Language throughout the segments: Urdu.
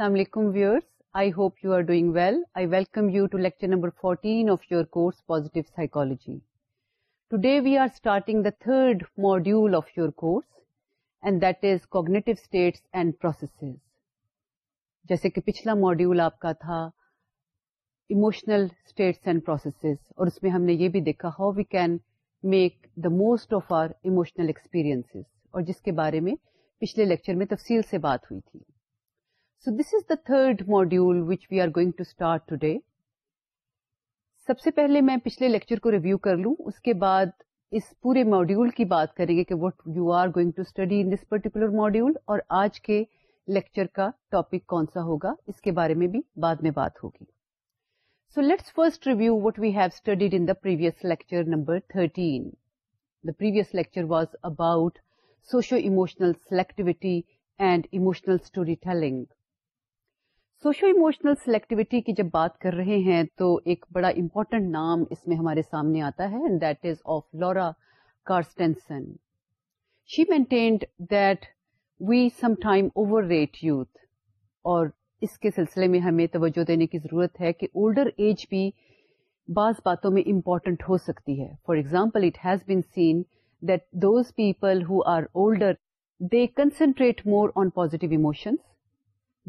السلام علیکم where I hope you are doing well I welcome you to lecture number 14 of your course positive psychology today we are starting the third module of your course and that is cognitive states and processes جیسے کہ پچھلا ماڈیول آپ کا تھا اموشنل اسٹیٹس اینڈ پروسیسز اور اس میں ہم نے یہ بھی دیکھا how we can make the most of our emotional experience اور جس کے بارے میں پچھلے لیکچر میں تفصیل سے بات ہوئی تھی so this is the third module which we are going to start today سب سے پہلے میں پچھلے لیکچر کو ریویو کر لوں اس کے بعد اس پورے ماڈیول کی بات کریں گے کہ what you are going to study in this particular module اور آج کے لیکچر کا ٹاپک کون سا ہوگا اس کے بارے میں بھی بعد میں بات ہوگی so let's first review what we have studied in the previous lecture number 13 the previous lecture was about socio emotional selectivity and emotional story telling socio emotional selectivity کی جب بات کر رہے ہیں تو ایک بڑا امپورٹنٹ نام اس میں ہمارے سامنے آتا ہے that is of Laura Carstensen she maintained that we some time overrate youth اور اس کے سلسلے میں ہمیں توجہ دینے کی ضرورت ہے کہ اولڈر ایج بھی بعض باتوں میں امپورٹنٹ ہو سکتی ہے for example it has been seen that those people who are older they concentrate more on positive emotions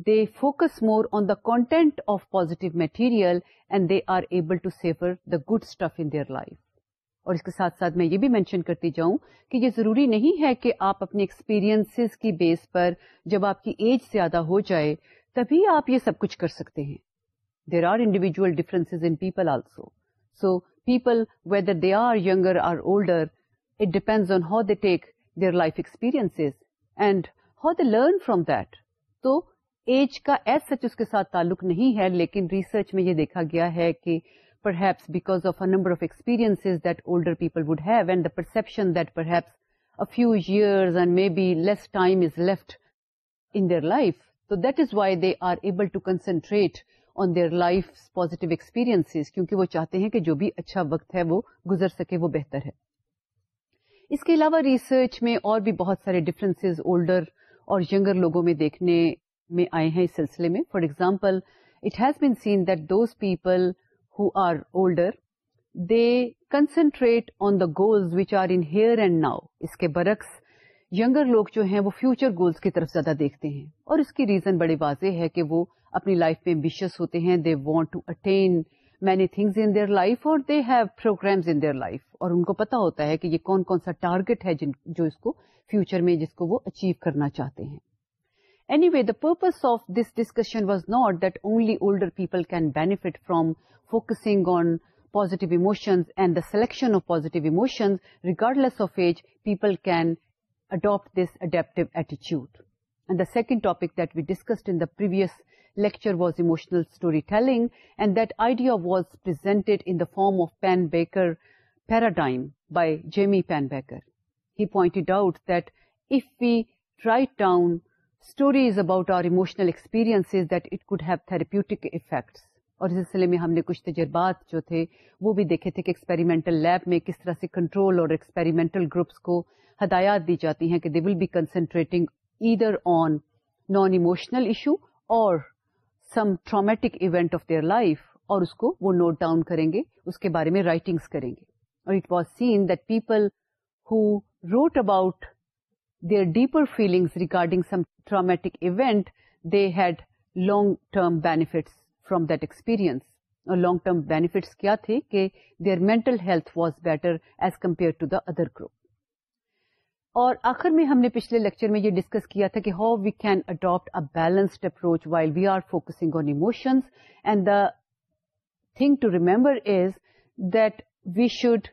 they focus more on the content of positive material and they are able to savor the good stuff in their life. اور اس کے ساتھ ساتھ میں یہ بھی مینشن کرتی جاؤں کہ یہ ضروری نہیں ہے کہ آپ اپنے ایکسپیرینس کی بیس پر جب آپ کی ایج زیادہ ہو جائے تبھی آپ یہ سب کچھ کر سکتے ہیں there are individual differences also so people whether they are یگر or older it depends on how they take their life experience and how they learn from that تو ایج کا ایز سچ اس کے ساتھ تعلق نہیں ہے لیکن ریسرچ میں یہ دیکھا گیا ہے کہ perhaps because of a number of experience that older people would have and the perception that perhaps a few years and may be less time is left in their life تو that is why they are able to concentrate on their life positive experience کیونکہ وہ چاہتے ہیں کہ جو بھی اچھا وقت ہے وہ گزر سکے وہ بہتر ہے اس کے علاوہ ریسرچ میں اور بھی بہت سارے ڈفرینسز اولڈر اور ینگر لوگوں میں دیکھنے میں آئے ہیں اس سلسلے میں for example it has been seen that those people who are older they concentrate on the goals which are in here and now اس کے برعکس ینگر لوگ جو ہیں وہ فیوچر گولز کی طرف زیادہ دیکھتے ہیں اور اس کی ریزن بڑے واضح ہے کہ وہ اپنی لائف میں امبیشیس ہوتے ہیں they want to attain many things in their life اور they have programs in their life اور ان کو پتا ہوتا ہے کہ یہ کون کون سا ٹارگیٹ ہے جو اس کو فیوچر میں جس کو وہ اچیو کرنا چاہتے ہیں Anyway, the purpose of this discussion was not that only older people can benefit from focusing on positive emotions and the selection of positive emotions. Regardless of age, people can adopt this adaptive attitude. And the second topic that we discussed in the previous lecture was emotional storytelling, and that idea was presented in the form of Pennebaker paradigm by Jamie Pennebaker. He pointed out that if we write down story is about our emotional experience that it could have therapeutic effects اور سلسلے میں ہم نے کچھ تجربات جو تھے وہ بھی دیکھے تھے کہ ایکسپیریمنٹل لیب میں کس طرح سے کنٹرول اور ایکسپیریمنٹل گروپس کو ہدایات دی جاتی ہیں کہ they will be concentrating either on non emotional issue اور some traumatic event of their life اور اس کو وہ نوٹ ڈاؤن کریں گے اس کے بارے میں رائٹنگس کریں گے اور it was seen that people who wrote about their deeper feelings regarding some traumatic event they had long term benefits from that experience. اور لانگ ٹرم benefits کیا تھے کہ their mental health was better as compare to the other group اور آخر میں ہم نے پچھلے لیکچر میں یہ ڈسکس کیا تھا کہ how we can adapt a balanced approach while we are focusing on emotions and the thing to remember is that we should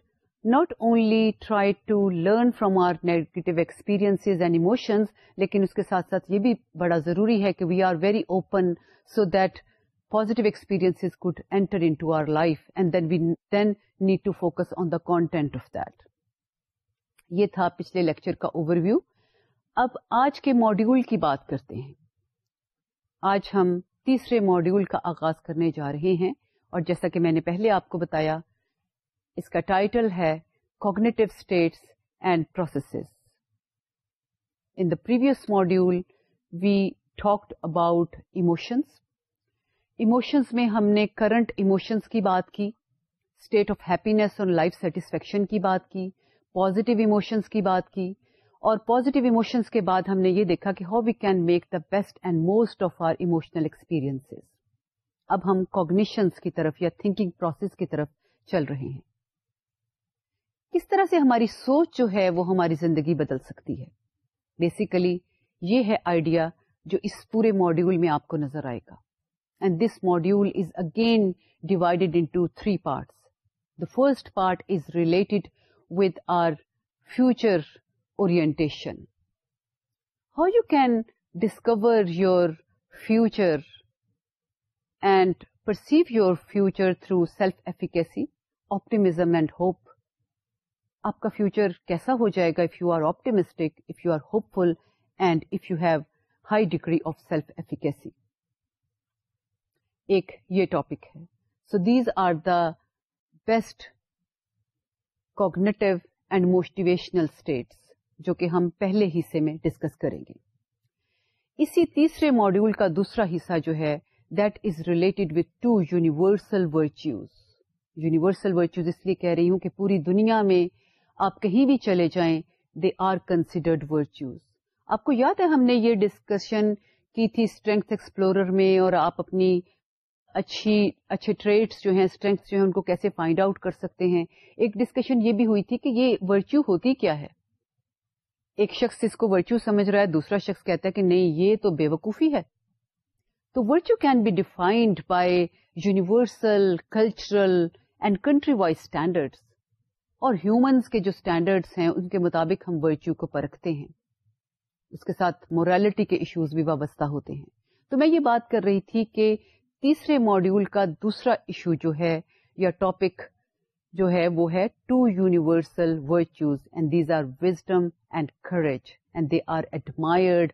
not only try to learn from our negative experience and emotions لیکن اس کے ساتھ یہ بھی بڑا ضروری ہے کہ we are very open so that positive experience could enter into our life and we then need to focus on the content of that یہ تھا پچھلے لیکچر کا اوور ویو اب آج کے ماڈیول کی بات کرتے ہیں آج ہم تیسرے ماڈیول کا آغاز کرنے جا رہے ہیں اور جیسا کہ میں نے پہلے آپ کو بتایا اس کا ٹائٹل ہے cognitive states and processes in the previous module we talked about emotions emotions میں ہم نے کرنٹ ایموشنس کی بات کی اسٹیٹ آف ہیپینےس اور لائف سیٹسفیکشن کی بات کی پوزیٹو ایموشنس کی بات کی اور پوزیٹو ایموشنس کے بعد ہم نے یہ دیکھا کہ how we can make the best and most of our emotional experience اب ہم کوگنیشنس کی طرف یا تھنکنگ پروسیس کی طرف چل رہے ہیں طرح سے ہماری سوچ جو ہے وہ ہماری زندگی بدل سکتی ہے بیسیکلی یہ ہے آئیڈیا جو اس پورے ماڈیول میں آپ کو نظر آئے گا and this module is again divided into three parts the first part is related with our future orientation how you can discover your future and perceive your future through self efficacy optimism and hope آپ کا فیوچر کیسا ہو جائے گا if you are optimistic if you are hopeful and if you have high degree of self efficacy ایک یہ ٹاپک ہے so these are the best cognitive and motivational states جو کہ ہم پہلے حصے میں ڈسکس کریں گے اسی تیسرے ماڈیول کا دوسرا حصہ جو ہے that is related with two universal virtues universal virtues اس لیے کہہ رہی ہوں کہ پوری دنیا میں آپ کہیں بھی چلے جائیں دے آر کنسیڈرڈ ورچوز آپ کو یاد ہے ہم نے یہ ڈسکشن کی تھی اسٹرینگس ایکسپلورر میں اور آپ اپنی اچھی اچھے ٹریڈس جو ہیں اسٹرینگس جو ہیں ان کو کیسے فائنڈ آؤٹ کر سکتے ہیں ایک ڈسکشن یہ بھی ہوئی تھی کہ یہ ورچو ہوتی کیا ہے ایک شخص اس کو ورچو سمجھ رہا ہے دوسرا شخص کہتا ہے کہ نہیں یہ تو بے وقوفی ہے تو virtue can be defined by universal cultural and country wise standard اور ہیومنس کے جو اسٹینڈرڈس ہیں ان کے مطابق ہم ورچو کو پرکھتے ہیں اس کے کے ساتھ ایشوز بھی وابستہ ہوتے ہیں تو میں یہ بات کر رہی تھی کہ تیسرے ماڈیول کا دوسرا ایشو جو ہے یا ٹاپک جو ہے وہ ہے two universal virtues and these are wisdom and courage and they are admired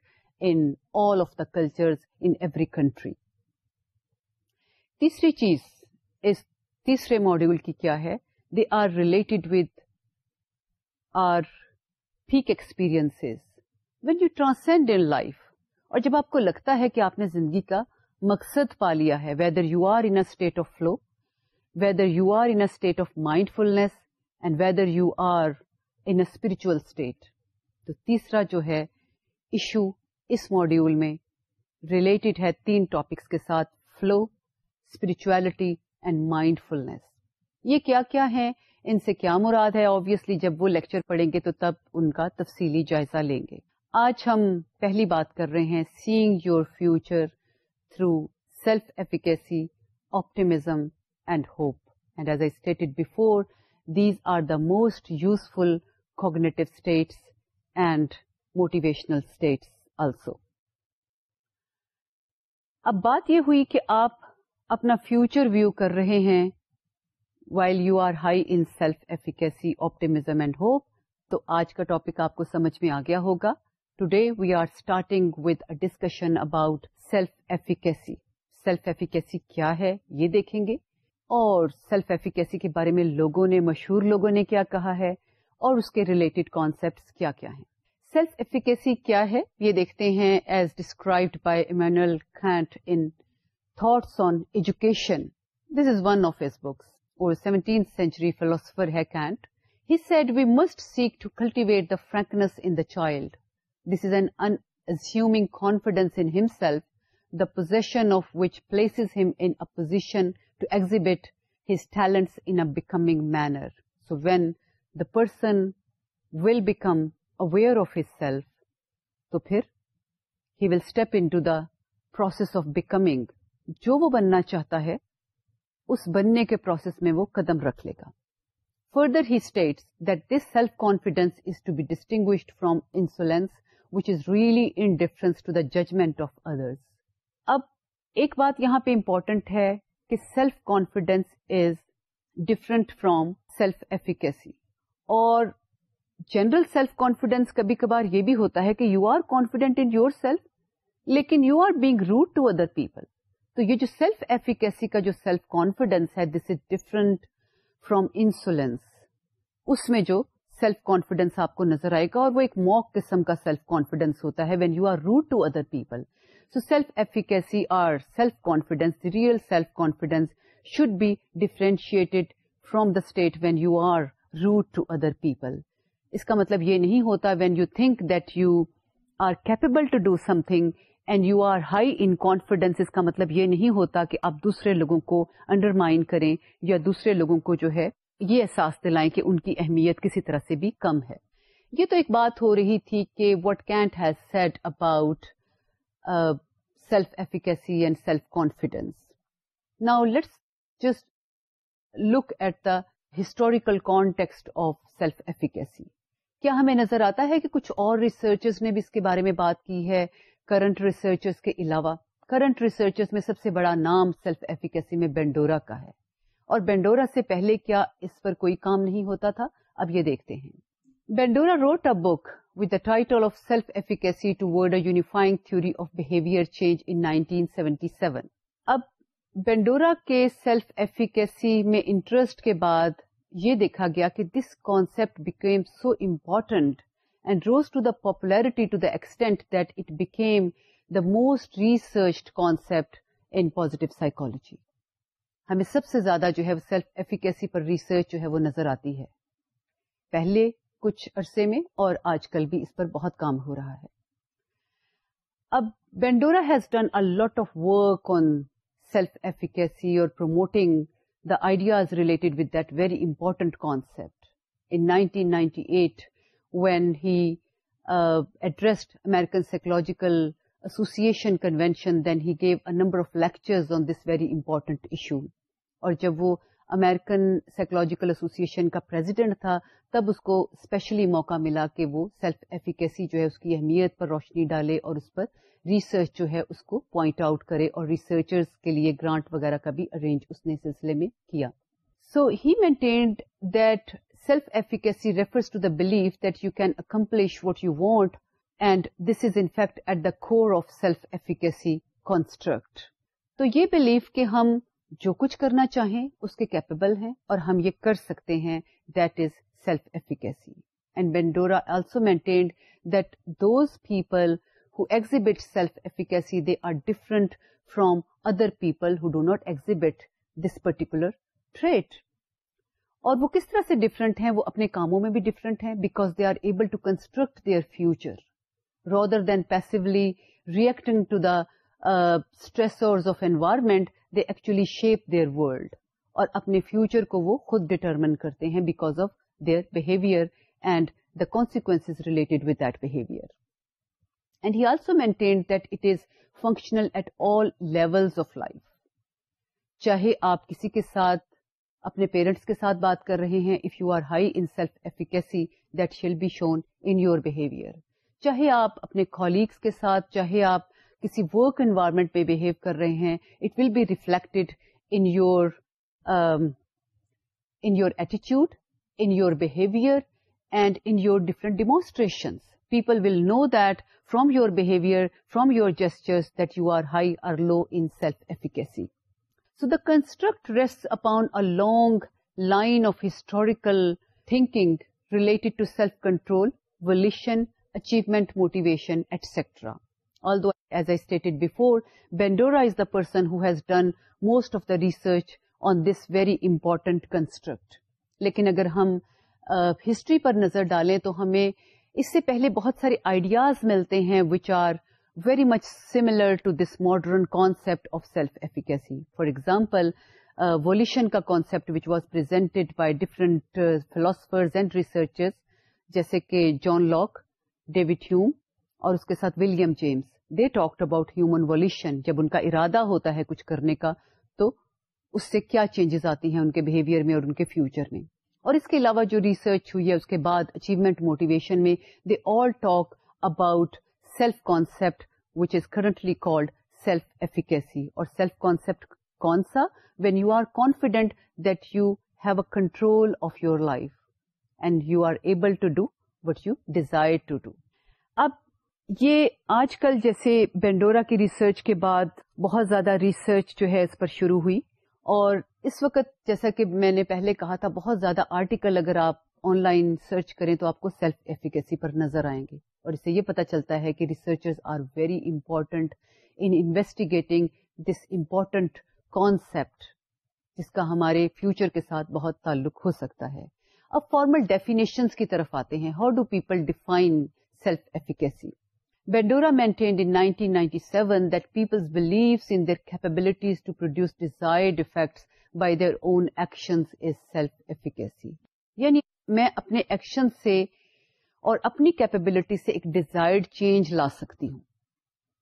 in all of every culture تیسری چیز اس تیسرے ماڈیول کی کیا ہے when you transcend in life اور جب آپ کو لگتا ہے کہ آپ نے زندگی کا مقصد پا لیا ہے whether you are in state of flow whether you are in state of mindfulness and whether you are in spiritual state تو تیسرا جو ہے ایشو اس ماڈیول میں ریلیٹڈ ہے تین ٹاپکس کے ساتھ flow spirituality and mindfulness یہ کیا کیا ہیں ان سے کیا مراد ہے آبویسلی جب وہ لیکچر پڑھیں گے تو تب ان کا تفصیلی جائزہ لیں گے آج ہم پہلی بات کر رہے ہیں seeing your future through self efficacy optimism and hope and as I stated before these are the most useful cognitive states and motivational states also اب بات یہ ہوئی کہ آپ اپنا فیوچر ویو کر رہے ہیں while you are high in self efficacy optimism and hope تو آج کا ٹاپک آپ کو سمجھ میں آ گیا ہوگا today we are starting with discussion about self efficacy self efficacy کیا ہے یہ دیکھیں گے اور سیلف ایفیکیسی کے بارے میں لوگوں نے مشہور لوگوں نے کیا کہا ہے اور اس کے ریلیٹڈ کانسیپٹ کیا کیا ہیں سیلف ایفیکیسی کیا ہے یہ دیکھتے ہیں as described by Immanuel in thoughts on education this is one of his books seventy century philosopher ہے Kant he said we must seek to cultivate the frankness دالڈ this is an انزوم confidence in himself the position of which places him in position to exhibit his talent incoming manner so we person will become aware of his self تو step in process of becoming جو وہ بننا چاہتا ہے اس بننے کے پروسیس میں وہ قدم رکھ لے گا further he states distinct from insolence which is really into the judgment of others اب ایک بات یہاں پہ امپورٹنٹ ہے کہ self confidence is different from self efficacy اور جنرل سیلف کانفیڈینس کبھی کبھار یہ بھی ہوتا ہے کہ you are confident in yourself لیکن you are being rude to other people تو یہ جو سیلف ایفیکیسی کا جو سیلف کانفیڈینس ہے this is different from insolence اس میں جو سیلف کانفیڈینس آپ کو نظر آئے گا اور وہ ایک موک قسم کا سیلف کانفیڈینس ہوتا ہے when you are rude to other people so self efficacy or self confidence real self confidence should be differentiated from the state when you are rude to other people اس کا مطلب یہ نہیں ہوتا when you think that you are capable to do something and you are high in confidence اس کا مطلب یہ نہیں ہوتا کہ آپ دوسرے لوگوں کو انڈرمائن کریں یا دوسرے لوگوں کو جو ہے یہ احساس دلائیں کہ ان کی اہمیت کسی طرح سے بھی کم ہے یہ تو ایک بات ہو رہی تھی کہ what Kant has said about self efficacy and self confidence now let's just look at the historical context of self efficacy کیا ہمیں نظر آتا ہے کہ کچھ اور ریسرچز نے بھی اس کے بارے میں بات کی ہے کرنٹ ریسرچرز کے علاوہ کرنٹ ریسرچرز میں سب سے بڑا نام سیلف ایفیکیسی میں بینڈورا کا ہے اور بینڈورا سے پہلے کیا اس پر کوئی کام نہیں ہوتا تھا اب یہ دیکھتے ہیں Bandura wrote book with the title of self efficacy toward unifying theory of behaviour change seventy seven اب بینڈورا کے سیلف ایفیکیسی میں انٹرسٹ کے بعد یہ دیکھا گیا کہ this concept became so important and rose to the popularity item the most research concept in positive psychology ہمیں سب سے زیادہ جو ہے سیلف ایفیکیسی پر ریسرچ جو ہے وہ نظر آتی ہے پہلے کچھ عرصے میں اور آج کل بھی اس پر بہت کام ہو رہا ہے اب Bandura has done dent of work on self efficacy اور promoting the ideas related with that very important concept in nineteen when he addressed American psychological association convention then he gave a number of lectures on this very important issue اور جب وہ امیرکن سائیکولوجیکل ایسوسیشن کا پریزیڈنٹ تھا تب اس کو اسپیشلی موقع ملا کہ وہ سیلف ایفیکیسی جو ہے اس کی اہمیت پر روشنی ڈالے اور اس پر ریسرچ جو ہے اس کو پوائنٹ آؤٹ کرے اور ریسرچرز کے لیے گرانٹ وغیرہ کا بھی ارینج اس نے سلسلے میں کیا so he maintained that self efficacy refers to the belief that you can accomplish what you want and this is in fact at the core of self efficacy construct تو یہ بلیف کہ ہم جو کچھ کرنا چاہیں اس کے کیپیبل ہیں اور ہم یہ کر سکتے ہیں that is self efficacy and Bandura also maintained that those people who exhibit self efficacy they are different from other people who do not exhibit this particular trait اور وہ کس طرح سے ڈفرنٹ ہیں وہ اپنے کاموں میں بھی ڈفرینٹ ہیں because they are able to construct their future rather than passively reacting to the of environment they actually shape their world اور اپنے فیوچر کو وہ خود ڈٹرمن کرتے ہیں because of their behaviour and the consequence related with that behaviour and he also that it is functional at all of life چاہے آپ کسی کے ساتھ اپنے پیرنٹس کے ساتھ بات کر رہے ہیں if you are high in self efficacy that shall be shown in your behaviour چاہے آپ اپنے کولیگس کے ساتھ چاہے آپ کسی ورک انوائرمنٹ میں بہیو کر رہے ہیں it will be reflected in your in your ایٹیچیوڈ in your behaviour and in your different demonstration people will know that from your behaviour from your gestures that you are high or low in self efficacy so the construct rests upon a long line of historical thinking related to self control volition achievement motivation etcetera as I state before Bandura is the person has done most of the research on this very important construct لیکن اگر ہم ہسٹری پر نظر ڈالیں تو ہمیں اس سے پہلے بہت سارے آئیڈیاز ملتے ہیں وچار very much similar to this modern concept of self efficacy for example volition کا کانسیپٹ ویچ واز پرائی ڈفرنٹ فلاسفرز اینڈ ریسرچرز جیسے کہ جان لاک ڈیوڈ ہیوم اور اس کے ساتھ William James they talked about human volition جب ان کا ارادہ ہوتا ہے کچھ کرنے کا تو اس سے کیا چینجز آتی ہیں ان کے بہیویئر میں اور ان کے فیوچر میں اور اس کے علاوہ جو ریسرچ ہوئی ہے اس کے بعد اچیومنٹ موٹیویشن میں they all talk about self concept which is currently self efficacy اور سیلف کانسیپٹ کون سا when you are confident that you have a control of your life and you are able to do what you desire to do اب یہ آج کل جیسے بینڈورا کی ریسرچ کے بعد بہت زیادہ ریسرچ جو ہے اس پر شروع ہوئی اور اس وقت جیسا کہ میں نے پہلے کہا تھا بہت زیادہ آرٹیکل اگر آپ آن لائن سرچ کریں تو آپ کو سیلف ایفیکیسی پر نظر آئیں گے اور اس سے یہ پتا چلتا ہے کہ researchers are very important in investigating this important concept جس کا ہمارے فیوچر کے ساتھ بہت تعلق ہو سکتا ہے اب فارمل ڈیفینیشن کی طرف آتے ہیں how do people define self efficacy Bandura maintained in 1997 ninety seven that people believe in their capabilities to produce desired effect by their own action is self efficacy یعنی میں اپنے ایکشن سے اور اپنی کیپبلٹی سے ایک ڈیزائرڈ چینج لا سکتی ہوں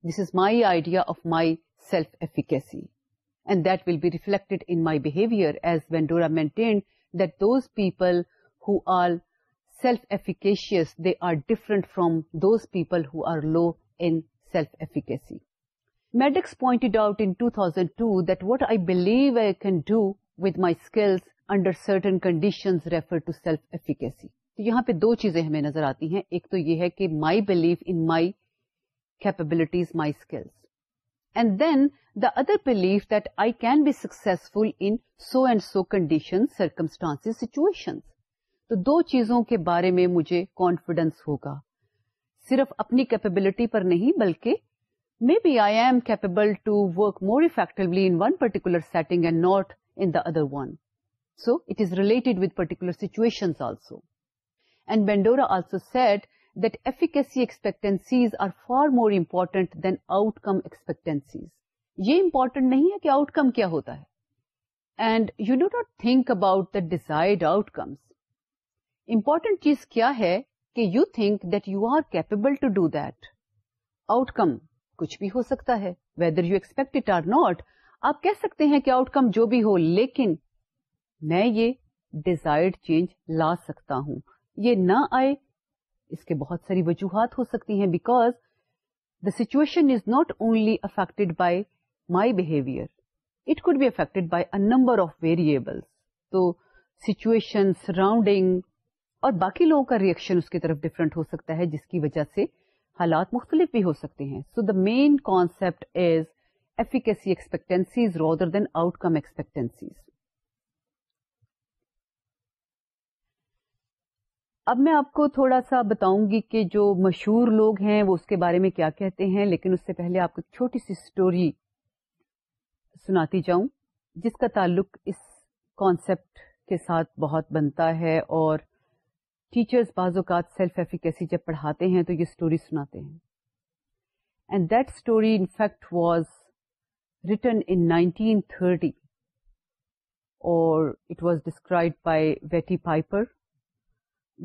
this is my idea of my self efficacy and that will be reflected in my behaviour as Bandura maintained that those people who are self efficacious they are different from those people who are low in self efficacy Maddox pointed out in 2002 that what I believe I can do with my skills under certain conditions refer to self-efficacy. تو یہاں پہ دو چیزیں ہمیں نظر آتی ہیں ایک تو یہ ہے کہ my belief in my capabilities my skills and then the other belief I can be successful in so and so condition circumstance situation تو دو چیزوں کے بارے میں مجھے کانفیڈینس ہوگا صرف اپنی کیپبلٹی پر نہیں بلکہ may be I am capable to work more effectively one particular setting and not in the other one so it is related with particular situation also Bandura also said expectancies are far more important than outcome expectancies. یہ امپورٹنٹ نہیں ہے کہ آؤٹ کم کیا ہوتا ہے چیز کیا ہے کہ you think do are capable to do that outcome کچھ بھی ہو سکتا ہے whether you expect it or not آپ کہہ سکتے ہیں کہ آؤٹ کم جو ہو لیکن میں یہ ڈیزائر چینج لا سکتا ہوں یہ نہ آئے اس کے بہت ساری وجوہات ہو سکتی ہیں because the situation is not only affected by my behaviour it could be affected by a number of variables تو سچویشن سراؤنڈنگ اور باقی لوگوں کا ریئیکشن اس کی طرف ڈفرینٹ ہو سکتا ہے جس کی وجہ سے حالات مختلف بھی ہو سکتے ہیں so the main concept is efficacy expectancies rather than outcome expectancies اب میں آپ کو تھوڑا سا بتاؤں گی کہ جو مشہور لوگ ہیں وہ اس کے بارے میں کیا کہتے ہیں لیکن اس سے پہلے آپ کو چھوٹی سی اسٹوری سناتی جاؤں جس کا تعلق اس کانسیپٹ کے ساتھ بہت بنتا ہے اور ٹیچرس بعض اوقات سیلف ایفیکیسی جب پڑھاتے ہیں تو یہ اسٹوری سناتے ہیں and that story in fact was in thirty or it was describe by Watty Piper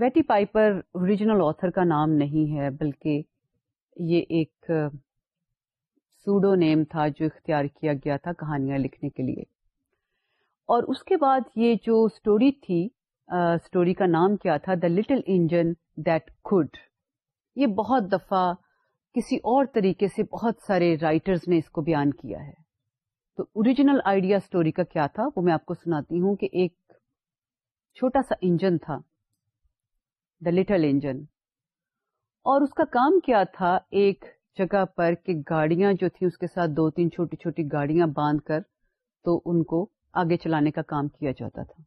Watty Piper original author کا نام نہیں ہے بلکہ یہ ایک سوڈو نیم تھا جو اختیار کیا گیا تھا کہانیاں لکھنے کے لیے اور اس کے بعد یہ جو اسٹوری تھی اسٹوری کا نام کیا تھا the little engine that could یہ بہت دفعہ کسی اور طریقے سے بہت سارے رائٹرز نے اس کو بیان کیا ہے تو اوریجنل آئیڈیا اسٹوری کا کیا تھا وہ میں آپ کو سناتی ہوں کہ ایک چھوٹا سا انجن تھا دا لٹل انجن اور اس کا کام کیا تھا ایک جگہ پر کہ گاڑیاں جو تھیں اس کے ساتھ دو تین چھوٹی چھوٹی گاڑیاں باندھ کر تو ان کو آگے چلانے کا کام کیا جاتا تھا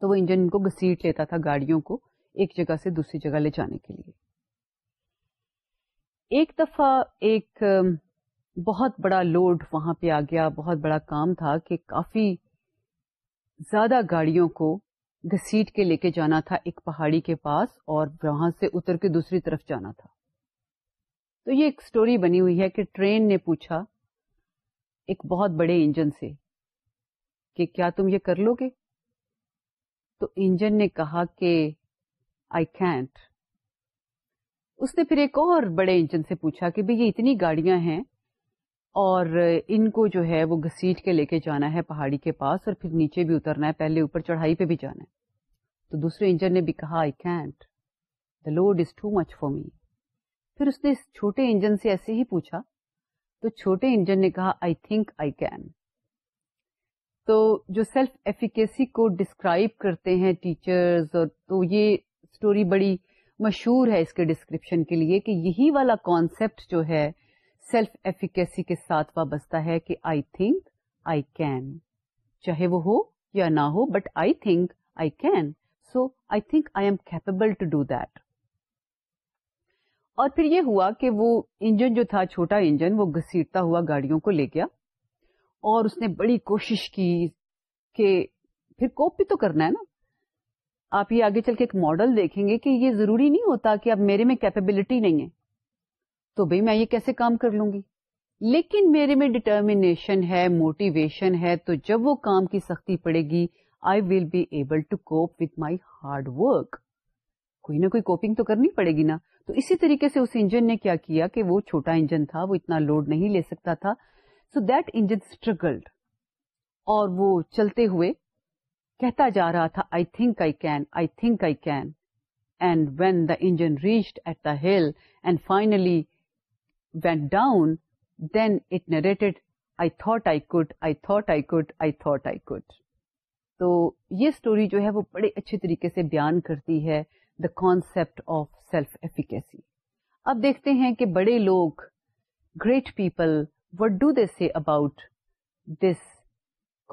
تو وہ انجن ان کو گسیٹ لیتا تھا گاڑیوں کو ایک جگہ سے دوسری جگہ لے جانے کے لیے ایک دفعہ ایک بہت بڑا لوڈ وہاں پہ آ گیا بہت بڑا کام تھا کہ کافی زیادہ گاڑیوں کو گھسیٹ کے لے کے جانا تھا ایک پہاڑی کے پاس اور وہاں سے اتر کے دوسری طرف جانا تھا تو یہ ایک سٹوری بنی ہوئی ہے کہ ٹرین نے پوچھا ایک بہت بڑے انجن سے کہ کیا تم یہ کر لو گے تو انجن نے کہا کہ آئی کینٹ اس نے پھر ایک اور بڑے انجن سے پوچھا کہ بھائی یہ اتنی گاڑیاں ہیں اور ان کو جو ہے وہ گھسیٹ کے لے کے جانا ہے پہاڑی کے پاس اور پھر نیچے بھی اترنا ہے پہلے اوپر چڑھائی پہ بھی جانا ہے تو دوسرے انجن نے بھی کہا I can't the load is too much for me پھر اس نے چھوٹے انجن سے ایسے ہی پوچھا تو چھوٹے انجن نے کہا آئی تھنک آئی کین تو جو سیلف ایفیکیسی کو ڈسکرائب کرتے ہیں ٹیچرز اور تو یہ اسٹوری بڑی مشہور ہے اس کے ڈسکرپشن کے لیے کہ یہی والا کانسیپٹ جو ہے سیلف ایفیکیسی کے ساتھ وابستہ ہے کہ آئی تھنک آئی کین چاہے وہ ہو یا نہ ہو but I think I can so I think I am capable to do that اور پھر یہ ہوا کہ وہ انجن جو تھا چھوٹا انجن وہ گھسیٹتا ہوا گاڑیوں کو لے گیا اور اس نے بڑی کوشش کی کہ پھر کوپ بھی تو کرنا ہے نا آپ یہ آگے چل کے ایک ماڈل دیکھیں گے کہ یہ ضروری نہیں ہوتا کہ اب میرے میں کیپیبلٹی نہیں ہے تو بھئی میں یہ کیسے کام کر لوں گی لیکن میرے میں ڈٹرمیشن ہے موٹیویشن ہے تو جب وہ کام کی سختی پڑے گی I will be able to cope with my hard work کوئی نہ کوئی کوپنگ تو کرنی پڑے گی نا تو اسی طریقے سے اس انجن نے کیا کیا کہ وہ چھوٹا انجن تھا وہ اتنا لوڈ نہیں لے سکتا تھا سو دیٹ انجن اسٹرگلڈ اور وہ چلتے ہوئے کہتا جا رہا تھا I think I can I think I can and when the engine reached at the hill and finally went down then it narrated I I could I could تو یہ اسٹوری جو ہے وہ بڑے اچھے طریقے سے بیان کرتی ہے the concept of self efficacy اب دیکھتے ہیں کہ بڑے لوگ great people what do they say about this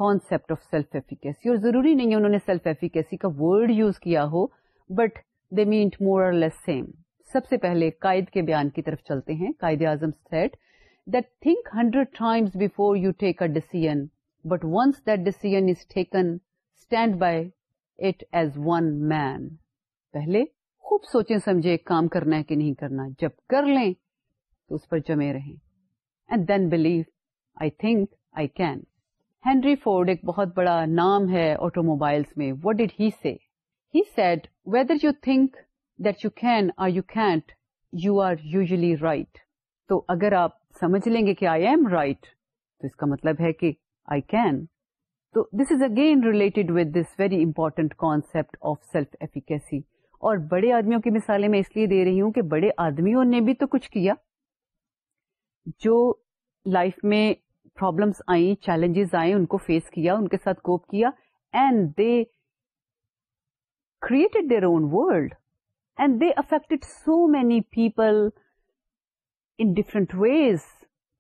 concept of self efficacy اور ضروری نہیں ہے انہوں نے سیلف ایفیکیسی کا ورڈ یوز کیا ہو but they meant more less same سب سے پہلے قائد کے بیان کی طرف چلتے ہیں Quaid Azam said that think hundred times before you take a but but once decision is taken stand by it as one man پہلے خوب سوچیں سمجھے کام کرنا ہے کہ نہیں کرنا جب کر لیں تو اس پر جمے رہیں and then believe I I think can Henry Ford ایک بہت بڑا نام ہے آٹو موبائل میں what did he see he said whether you think that you can or you can't you are usually right تو اگر آپ سمجھ لیں گے کہ آئی ایم رائٹ تو اس کا مطلب ہے کہ I can this is again related with this very important concept of self efficacy اور بڑے آدمیوں کی مثالیں میں اس لیے دے رہی ہوں کہ بڑے آدمیوں نے بھی تو کچھ کیا جو لائف میں پرابلمس آئیں چیلنجز آئیں ان کو فیس کیا ان کے ساتھ کوپ کیا and they created their own world and they affect so many people in different ways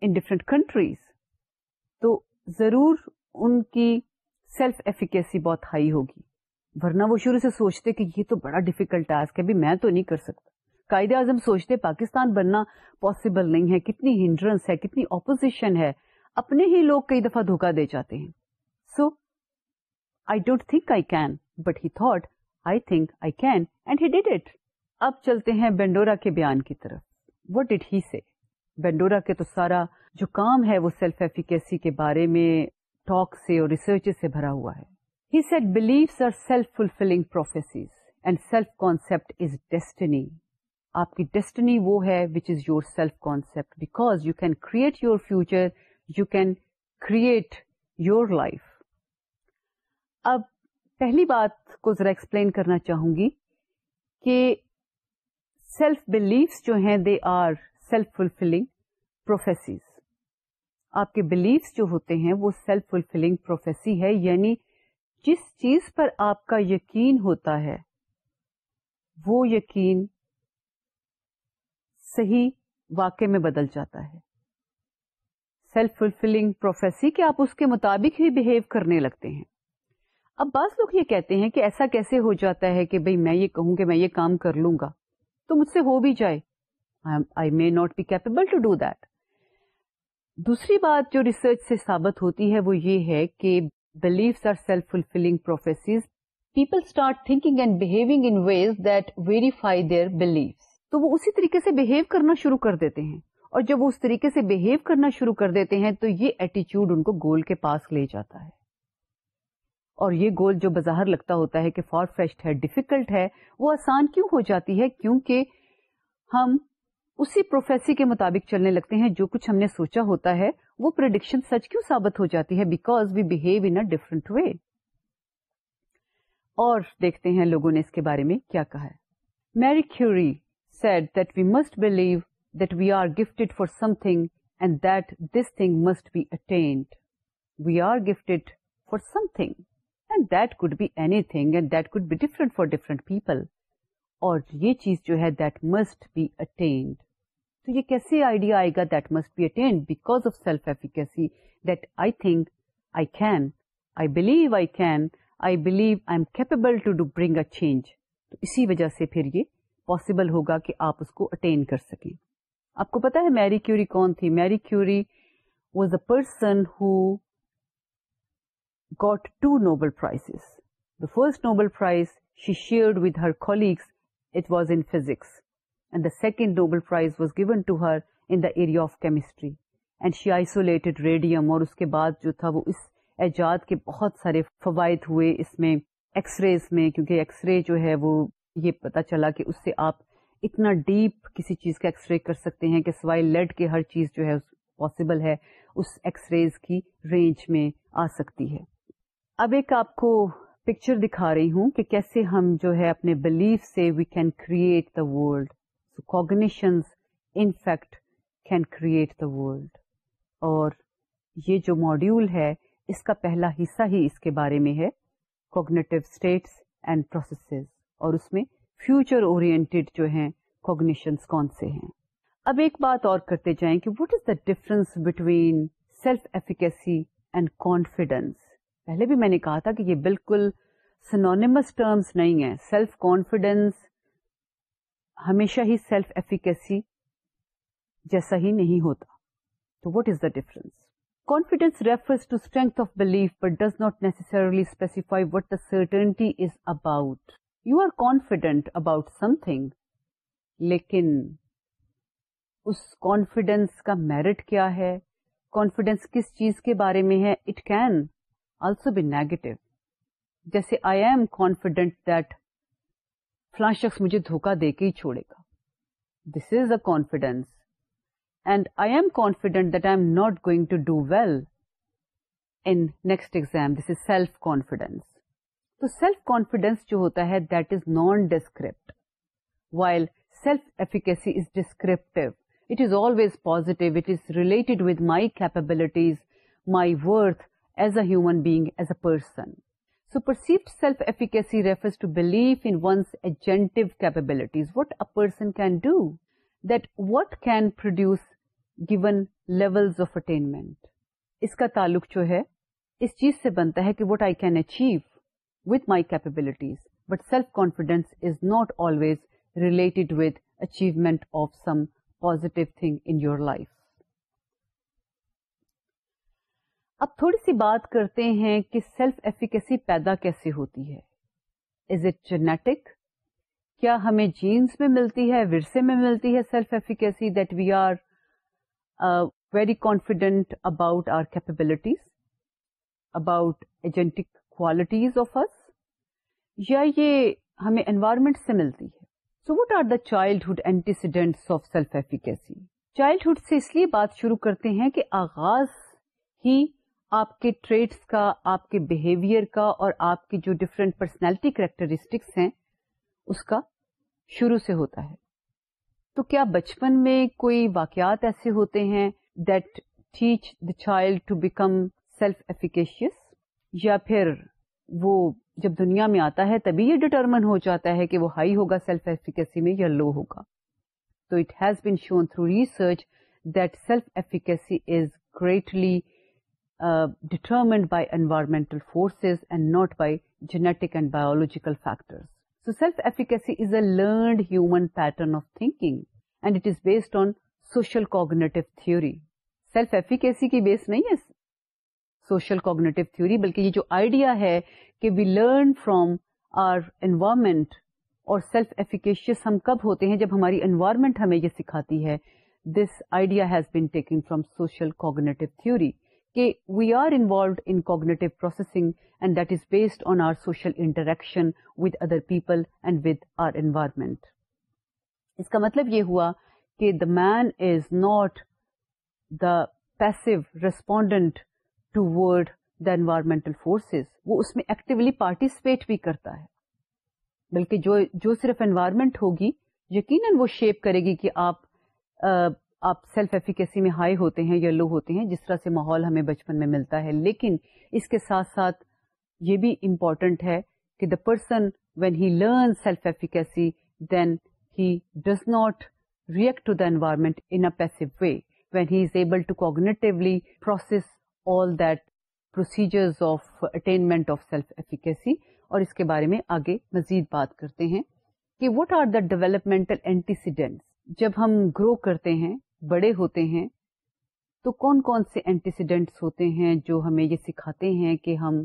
in different countries تو ضرور ان کی سیلف ایفیکیسی بہت ہائی ہوگی ورنہ وہ شروع سے سوچتے کہ یہ تو بڑا ڈیفیکلٹ ٹاسک ہے میں تو نہیں کر سکتا قائد اعظم سوچتے پاکستان بننا پاسبل نہیں ہے کتنی ہینڈرنس ہے کتنی اپوزیشن ہے اپنے ہی لوگ کئی دفعہ دھوکا دے جاتے ہیں so I don't think I can but he thought I think I can and he did it اب چلتے ہیں بینڈورا کے بیان کی طرف what did he say Bandura کے تو سارا جو کام ہے وہ سیلف ایفیکیسی کے بارے میں ٹاک سے اور ریسرچ سے بھرا ہوا ہے he said beliefs are self fulfilling prophecies and self concept is destiny آپ کی ڈیسٹنی وہ ہے which is your self concept because you can create your future you can create your life اب پہلی بات کو ذرا ایکسپلین کرنا چاہوں گی کہ سیلف بلیفس جو ہیں they are self fulfilling prophecies آپ کے بلیفس جو ہوتے ہیں وہ سیلف فلفلنگ پروفیسی ہے یعنی جس چیز پر آپ کا یقین ہوتا ہے وہ یقین صحیح واقع میں بدل جاتا ہے سیلف فلفلنگ پروفیسی کہ آپ اس کے مطابق ہی بہیو کرنے لگتے ہیں اب بعض لوگ یہ کہتے ہیں کہ ایسا کیسے ہو جاتا ہے کہ بھئی میں یہ کہوں کہ میں یہ کام کر لوں گا تو مجھ سے ہو بھی جائے I may not be capable do that دوسری بات جو ریسرچ سے ثابت ہوتی ہے وہ یہ ہے کہ beliefs are self fulfilling prophecies people start thinking and behaving in ways that verify their تو وہ اسی طریقے سے بہیو کرنا شروع کر دیتے ہیں اور جب وہ اس طریقے سے بہیو کرنا شروع کر دیتے ہیں تو یہ ایٹیچیوڈ ان کو گول کے پاس لے جاتا ہے اور یہ گول جو بظاہر لگتا ہوتا ہے کہ فار فیسٹ ہے ڈیفیکلٹ ہے وہ آسان کیوں ہو جاتی ہے کیونکہ ہم اسی پروفیسی کے مطابق چلنے لگتے ہیں جو کچھ ہم نے سوچا ہوتا ہے وہ پرڈکشن سچ کیوں ثابت ہو جاتی ہے because we behave in different way اور دیکھتے ہیں لوگوں نے اس کے بارے میں کیا کہا ہے Marie Curie said that we must believe that we are gifted for something and that this thing must be attained we are gifted for something and that could be anything and that could be different for different people اور یہ چیز جو ہے دیٹ مسٹ بی اٹینڈ تو یہ کیسے آئیڈیا آئے گا that must be attained because of self efficacy I think I can I believe I can I believe I am capable to do bring a change تو اسی وجہ سے پھر یہ پاسبل ہوگا کہ آپ اس کو اٹین کر سکیں آپ کو پتا ہے میری کیوری کون تھی Marie Curie was a person who got two Nobel Prize the first Nobel Prize she shared with her colleagues it was in physics second Nobel Prize was given to her in area of chemistry and she isolate radium اور اس کے بعد جو تھا وہ اس ایجاد کے بہت سارے فوائد ہوئے اس میں ایکس ریز میں کیونکہ ایکس رے جو ہے وہ یہ پتا چلا کہ اس سے آپ اتنا ڈیپ کسی چیز کا ایکس رے کر سکتے ہیں کہ سوائے لیڈ کے ہر چیز جو ہے پاسبل ہے اس ایکس ریز کی رینج میں آ سکتی ہے اب ایک آپ کو پکچر دکھا رہی ہوں کہ کیسے ہم جو ہے اپنے بلیف سے we can create the world in fact can create the world اور یہ جو ماڈیول ہے اس کا پہلا حصہ ہی اس کے بارے میں ہے کوگنیٹو اسٹیٹس اینڈ پروسیسز اور اس میں فیوچر اوریئنٹیڈ کوگنیشنس کون سے ہیں اب ایک بات اور کرتے جائیں کہ what is the difference between self efficacy and confidence پہلے بھی میں نے کہا تھا کہ یہ بالکل سنونیمس ٹرمس نہیں ہے سیلف کانفیڈینس ہمیشہ ہی سیلف ایفیکسی جیسا ہی نہیں ہوتا تو what is the difference confidence refers to strength of belief but does not necessarily specify what the certainty is about you are confident about something لیکن اس کانفیڈینس کا میرٹ کیا ہے کانفیڈینس کس چیز کے بارے میں ہے it can also be negative جیسے آئی ایم کانفیڈنٹ دیٹ فلاں شخص مجھے دھوکا دے کے ہی چھوڑے گا this is a confidence and I am confident I am not going to do well in next exam this is self confidence تو سیلف کانفیڈینس جو ہوتا ہے that is non descript while self efficacy is descriptive it is always positive related with my capabilities my worth as a human being as a person perceived self efficacy refers to believe in one's agent capabilities what a person can do that what can produce given level of attainment اس کا تعلق جو ہے اس چیز سے بنتا ہے کہ what I can achieve with my capabilities but self confidence is not always related with achievement of some positive thing in your life اب تھوڑی سی بات کرتے ہیں کہ سیلف ایفیکیسی پیدا کیسے ہوتی ہے از اٹ جینیٹک کیا ہمیں جینس میں ملتی ہے ورثے میں ملتی ہے self efficacy are very confident about our capabilities about agentic qualities of us یا یہ ہمیں انوائرمنٹ سے ملتی ہے so what are the childhood antecedent of self efficacy childhood سے اس لیے بات شروع کرتے ہیں کہ آغاز ہی آپ کے ٹریٹس کا آپ کے بہیویئر کا اور آپ کی جو ڈفرینٹ پرسنالٹی کریکٹرسٹکس ہیں اس کا شروع سے ہوتا ہے تو کیا بچپن میں کوئی واقعات ایسے ہوتے ہیں that teach the child to become self efficacious یا پھر وہ جب دنیا میں آتا ہے تبھی یہ ڈٹرمن ہو جاتا ہے کہ وہ ہائی ہوگا سیلف ایفیکیسی میں یا لو ہوگا تو it has been shown through research that self efficacy is greatly determined by environmental forces and not by genetic and biological factor so self efficacy is a learned human pattern of thinking and it is based on social cognitive theory self efficacy کی بیس نہیں ہے سوشل کوگنیٹو تھیوری بلکہ یہ جو آئیڈیا ہے کہ we learn from our environment اور سیلف ایفیکیشیس ہم کب ہوتے ہیں جب ہماری انوائرمنٹ ہمیں یہ سکھاتی ہے this idea has been taking from social cognitive theory کہ we are involved in cognitive processing and that is based on our social interaction with other people and with our environment اس کا مطلب یہ ہوا کہ the man is not the passive respondent toward the environmental forces وہ اس میں ایکٹیولی پارٹیسپیٹ بھی کرتا ہے بلکہ جو صرف انوائرمنٹ ہوگی یقیناً وہ شیپ کرے گی کہ آپ آپ سیلف ایفیکیسی میں ہائی ہوتے ہیں یا لو ہوتے ہیں جس طرح سے ماحول ہمیں بچپن میں ملتا ہے لیکن اس کے ساتھ ساتھ یہ بھی امپورٹنٹ ہے کہ the person when he learn self efficacy then he does not react to the environment in passive way when he is able to cognitively process all that procedures of attainment of self efficacy اور اس کے بارے میں آگے مزید بات کرتے ہیں کہ what are the developmental antecedents جب ہم گرو کرتے ہیں بڑے ہوتے ہیں تو کون کون سے اینٹیسیڈینٹس ہوتے ہیں جو ہمیں یہ سکھاتے ہیں کہ ہم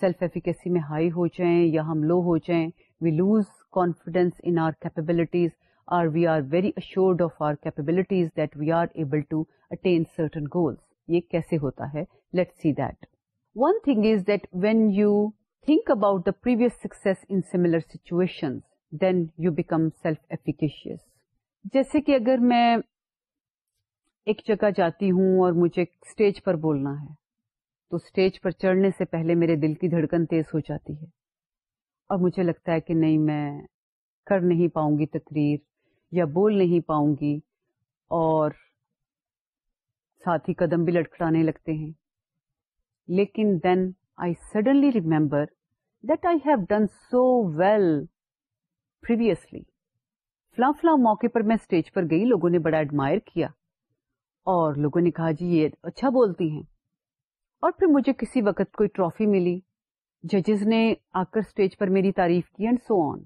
سیلف ایفیکیسی میں ہائی ہو جائیں یا ہم لو ہو جائیں we lose confidence in our capabilities or we are very assured of our capabilities that we are able to attain certain goals یہ کیسے ہوتا ہے let see that one thing is that when you think about the previous success in similar situation then you become self efficacious جیسے کہ اگر میں ایک جگہ جاتی ہوں اور مجھے اسٹیج پر بولنا ہے تو اسٹیج پر چڑھنے سے پہلے میرے دل کی دھڑکن تیز ہو جاتی ہے اور مجھے لگتا ہے کہ نہیں میں کر نہیں پاؤں گی تقریر یا بول نہیں پاؤں گی اور ساتھ ہی قدم بھی لٹکڑانے لگتے ہیں لیکن then I suddenly remember that I have done so well previously فلاں فلاں موقع پر میں اسٹیج پر گئی لوگوں نے بڑا ایڈمائر کیا اور لوگوں نے کہا جی یہ اچھا بولتی ہیں اور پھر مجھے کسی وقت کوئی ٹرافی ملی ججز نے آ کر اسٹیج پر میری تعریف کی and so so on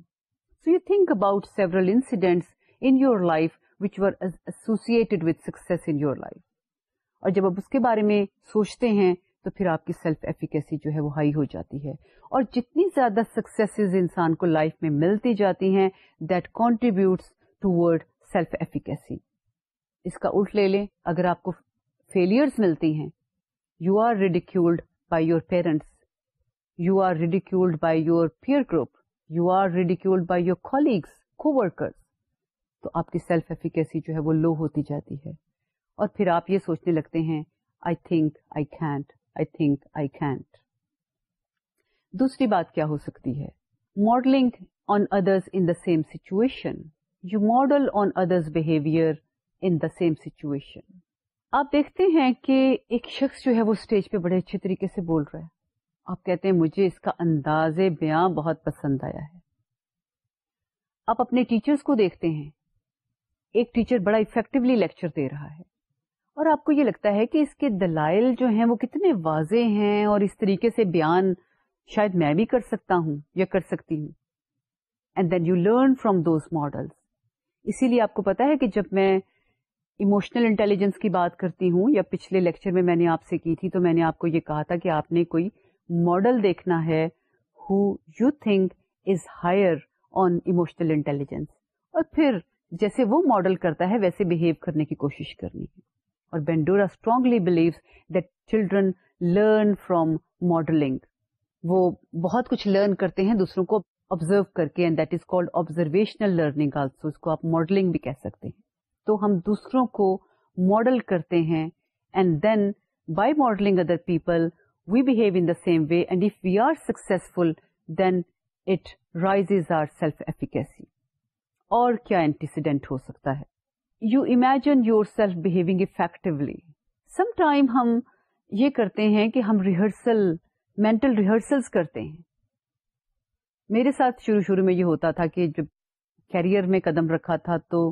you think about several incidents in your life which associated with success in your life اور جب آپ اس کے بارے میں سوچتے ہیں تو پھر آپ کی سیلف ایفیکیسی جو ہے وہ ہائی ہو جاتی ہے اور جتنی زیادہ سکسیس انسان کو لائف میں ملتی جاتی ہیں that contributes toward self efficacy اس کا الٹ لے لیں اگر آپ کو فیلئر ملتی ہیں you are ridiculed by your parents you are ridiculed by your peer group you are ridiculed by your colleagues کو تو آپ کی سیلف ایفیکیسی جو ہے وہ لو ہوتی جاتی ہے اور پھر آپ یہ سوچنے لگتے ہیں I think I can't I think I can't دوسری بات کیا ہو سکتی ہے modelling on others in the same situation you model on others behaviour in the same situation آپ دیکھتے ہیں کہ ایک شخص جو ہے وہ اسٹیج پہ بڑے اچھے طریقے سے بول رہا ہے آپ کہتے ہیں مجھے اس کا انداز بہت پسند آیا ہے ہے آپ اپنے کو دیکھتے ہیں ایک ٹیچر بڑا افیکٹولی لیکچر دے رہا اور آپ کو یہ لگتا ہے کہ اس کے دلائل جو ہیں وہ کتنے واضح ہیں اور اس طریقے سے بیان شاید میں بھی کر سکتا ہوں یا کر سکتی ہوں and then you learn from those models اسی لیے آپ کو پتا ہے کہ جب میں انٹیلیجنس کی بات کرتی ہوں یا پچھلے لیکچر میں میں نے آپ سے کی تھی تو میں نے آپ کو یہ کہا تھا کہ آپ نے کوئی ماڈل دیکھنا ہے who you think is higher on emotional intelligence اور پھر جیسے وہ ماڈل کرتا ہے ویسے بہیو کرنے کی کوشش کرنی ہے اور Bandura strongly believes that children learn from modelling وہ بہت کچھ لرن کرتے ہیں دوسروں کو آبزرو کر کے and that is observational learning also اس کو آپ ماڈلنگ بھی کہہ سکتے ہیں تو ہم دوسروں کو ماڈل کرتے ہیں and then by modelling other people we behave in the same way and if we are then it rise our self efficacy اور کیا اینٹیسیڈینٹ ہو سکتا ہے you imagine yourself behaving effectively some time ہم یہ کرتے ہیں کہ ہم ریہرسل مینٹل ریہرسل کرتے ہیں میرے ساتھ شروع شروع میں یہ ہوتا تھا کہ جب کیریئر میں قدم رکھا تھا تو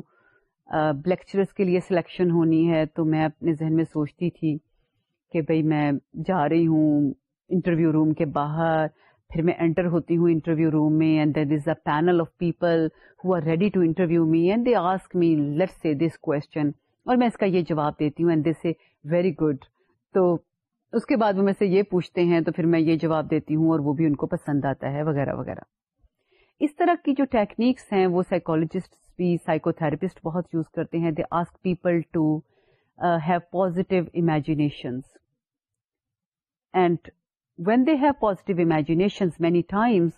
لیکچرس کے لیے سلیکشن ہونی ہے تو میں اپنے ذہن میں سوچتی تھی کہ بھائی میں جا رہی ہوں انٹرویو روم کے باہر پھر میں انٹر ہوتی ہوں انٹرویو روم میں and is a panel of people who are ready to interview me me and they ask let say this question اور میں اس کا یہ جواب دیتی ہوں and this a very good تو اس کے بعد وہ میں سے یہ پوچھتے ہیں تو پھر میں یہ جواب دیتی ہوں اور وہ بھی ان کو پسند آتا ہے وغیرہ وغیرہ اس طرح کی جو ٹیکنیکس ہیں وہ سائیکولوجسٹ بھی سائیکو تھراپسٹ بہت یوز کرتے ہیں they ask people to have positive imaginations and when they have positive imagination many times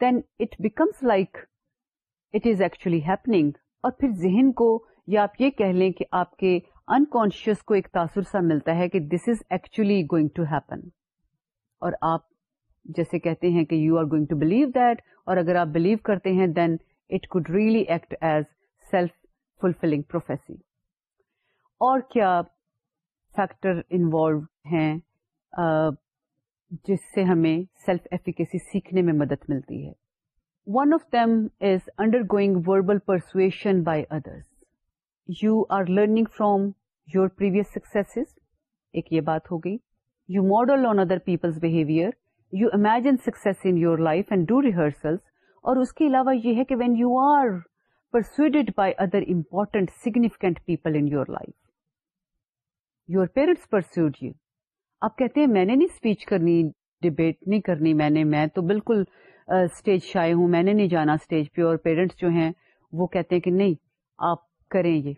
then it becomes like it is actually happening اور پھر ذہن کو یا آپ یہ کہہ لیں کہ آپ کے انکانشیس کو ایک تاثر سا ملتا ہے کہ this is actually going to happen اور آپ جیسے کہتے ہیں کہ you are going to believe that اور اگر آپ بلیو کرتے ہیں then it could really act as self fulfilling prophecy اور کیا فیکٹر انوالو ہیں جس سے ہمیں سیلف ایفیکیسی سیکھنے میں مدد ملتی ہے one of them is undergoing verbal persuasion by others you are learning from your previous successes ایک یہ بات ہو گئی you model on other people's behaviour you imagine success in your life and do rehearsals اور اس کے علاوہ یہ ہے کہ when you are persuaded by other important significant people in your life your parents persuade you آپ کہتے ہیں میں نے نہیں اسپیچ کرنی ڈبیٹ نہیں کرنی میں نے میں تو بالکل اسٹیج سے آئے ہوں میں نے نہیں جانا اسٹیج پہ اور پیرنٹس جو ہیں وہ کہتے ہیں کہ نہیں آپ کریں یہ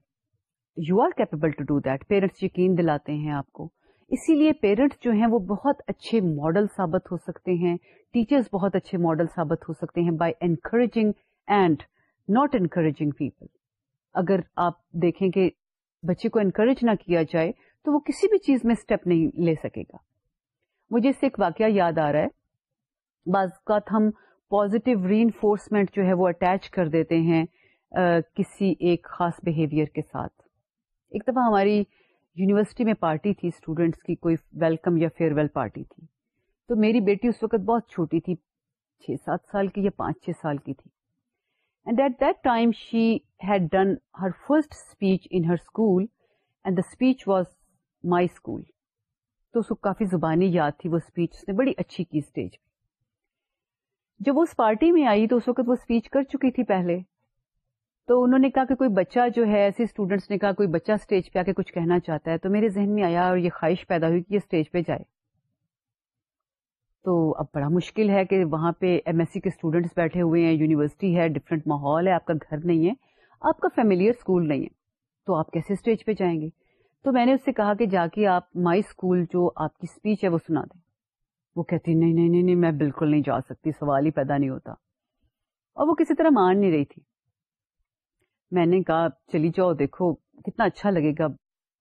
you are capable to do that parents یقین دلاتے ہیں آپ کو اسی لیے پیرنٹس جو ہیں وہ بہت اچھے ماڈل ثابت ہو سکتے ہیں ٹیچرس بہت اچھے ماڈل ثابت ہو سکتے ہیں by encouraging and not encouraging people اگر آپ دیکھیں کہ بچے کو انکریج نہ کیا جائے تو وہ کسی بھی چیز میں اسٹیپ نہیں لے سکے گا مجھے اس سے ایک واقعہ یاد آ رہا ہے بعض اوقات ہم پوزیٹو ری انفورسمنٹ جو ہے وہ اٹیچ کر دیتے ہیں کسی ایک خاص بہیویئر کے ساتھ ایک دفعہ ہماری یونیورسٹی میں پارٹی تھی اسٹوڈینٹس کی کوئی ویلکم یا فیئر ویل پارٹی تھی تو میری بیٹی اس وقت بہت چھوٹی تھی چھ سات سال کی یا پانچ چھ سال کی تھی and at that time she had done her first speech in her school and the speech was my school تو اس کو کافی زبانی یاد تھی وہ اسپیچ اس نے بڑی اچھی کی اسٹیج پہ جب وہ اس پارٹی میں آئی تو اس وقت وہ اسپیچ کر چکی تھی پہلے تو انہوں نے کہا کہ کوئی بچہ جو ہے ایسے اسٹوڈینٹس نے کہا کوئی بچہ اسٹیج پہ آ کے کچھ کہنا چاہتا ہے تو میرے ذہن میں آیا اور یہ خواہش پیدا ہوئی کہ یہ اسٹیج پہ جائے تو اب بڑا مشکل ہے کہ وہاں پہ ایم ایس سی کے اسٹوڈینٹس بیٹھے ہوئے ہیں یونیورسٹی ہے ڈفرینٹ ماحول ہے آپ کا گھر نہیں ہے آپ کا فیملیئر اسکول نہیں ہے تو آپ کیسے اسٹیج پہ جائیں گے تو میں نے اس سے کہا کہ جا کے آپ مائی اسکول جو آپ کی اسپیچ ہے وہ سنا دیں وہ کہتی نہیں نہیں نہیں میں بالکل نہیں جا سکتی سوال ہی پیدا نہیں ہوتا اور وہ کسی طرح مان نہیں رہی تھی میں نے کہا چلی جاؤ دیکھو کتنا اچھا لگے گا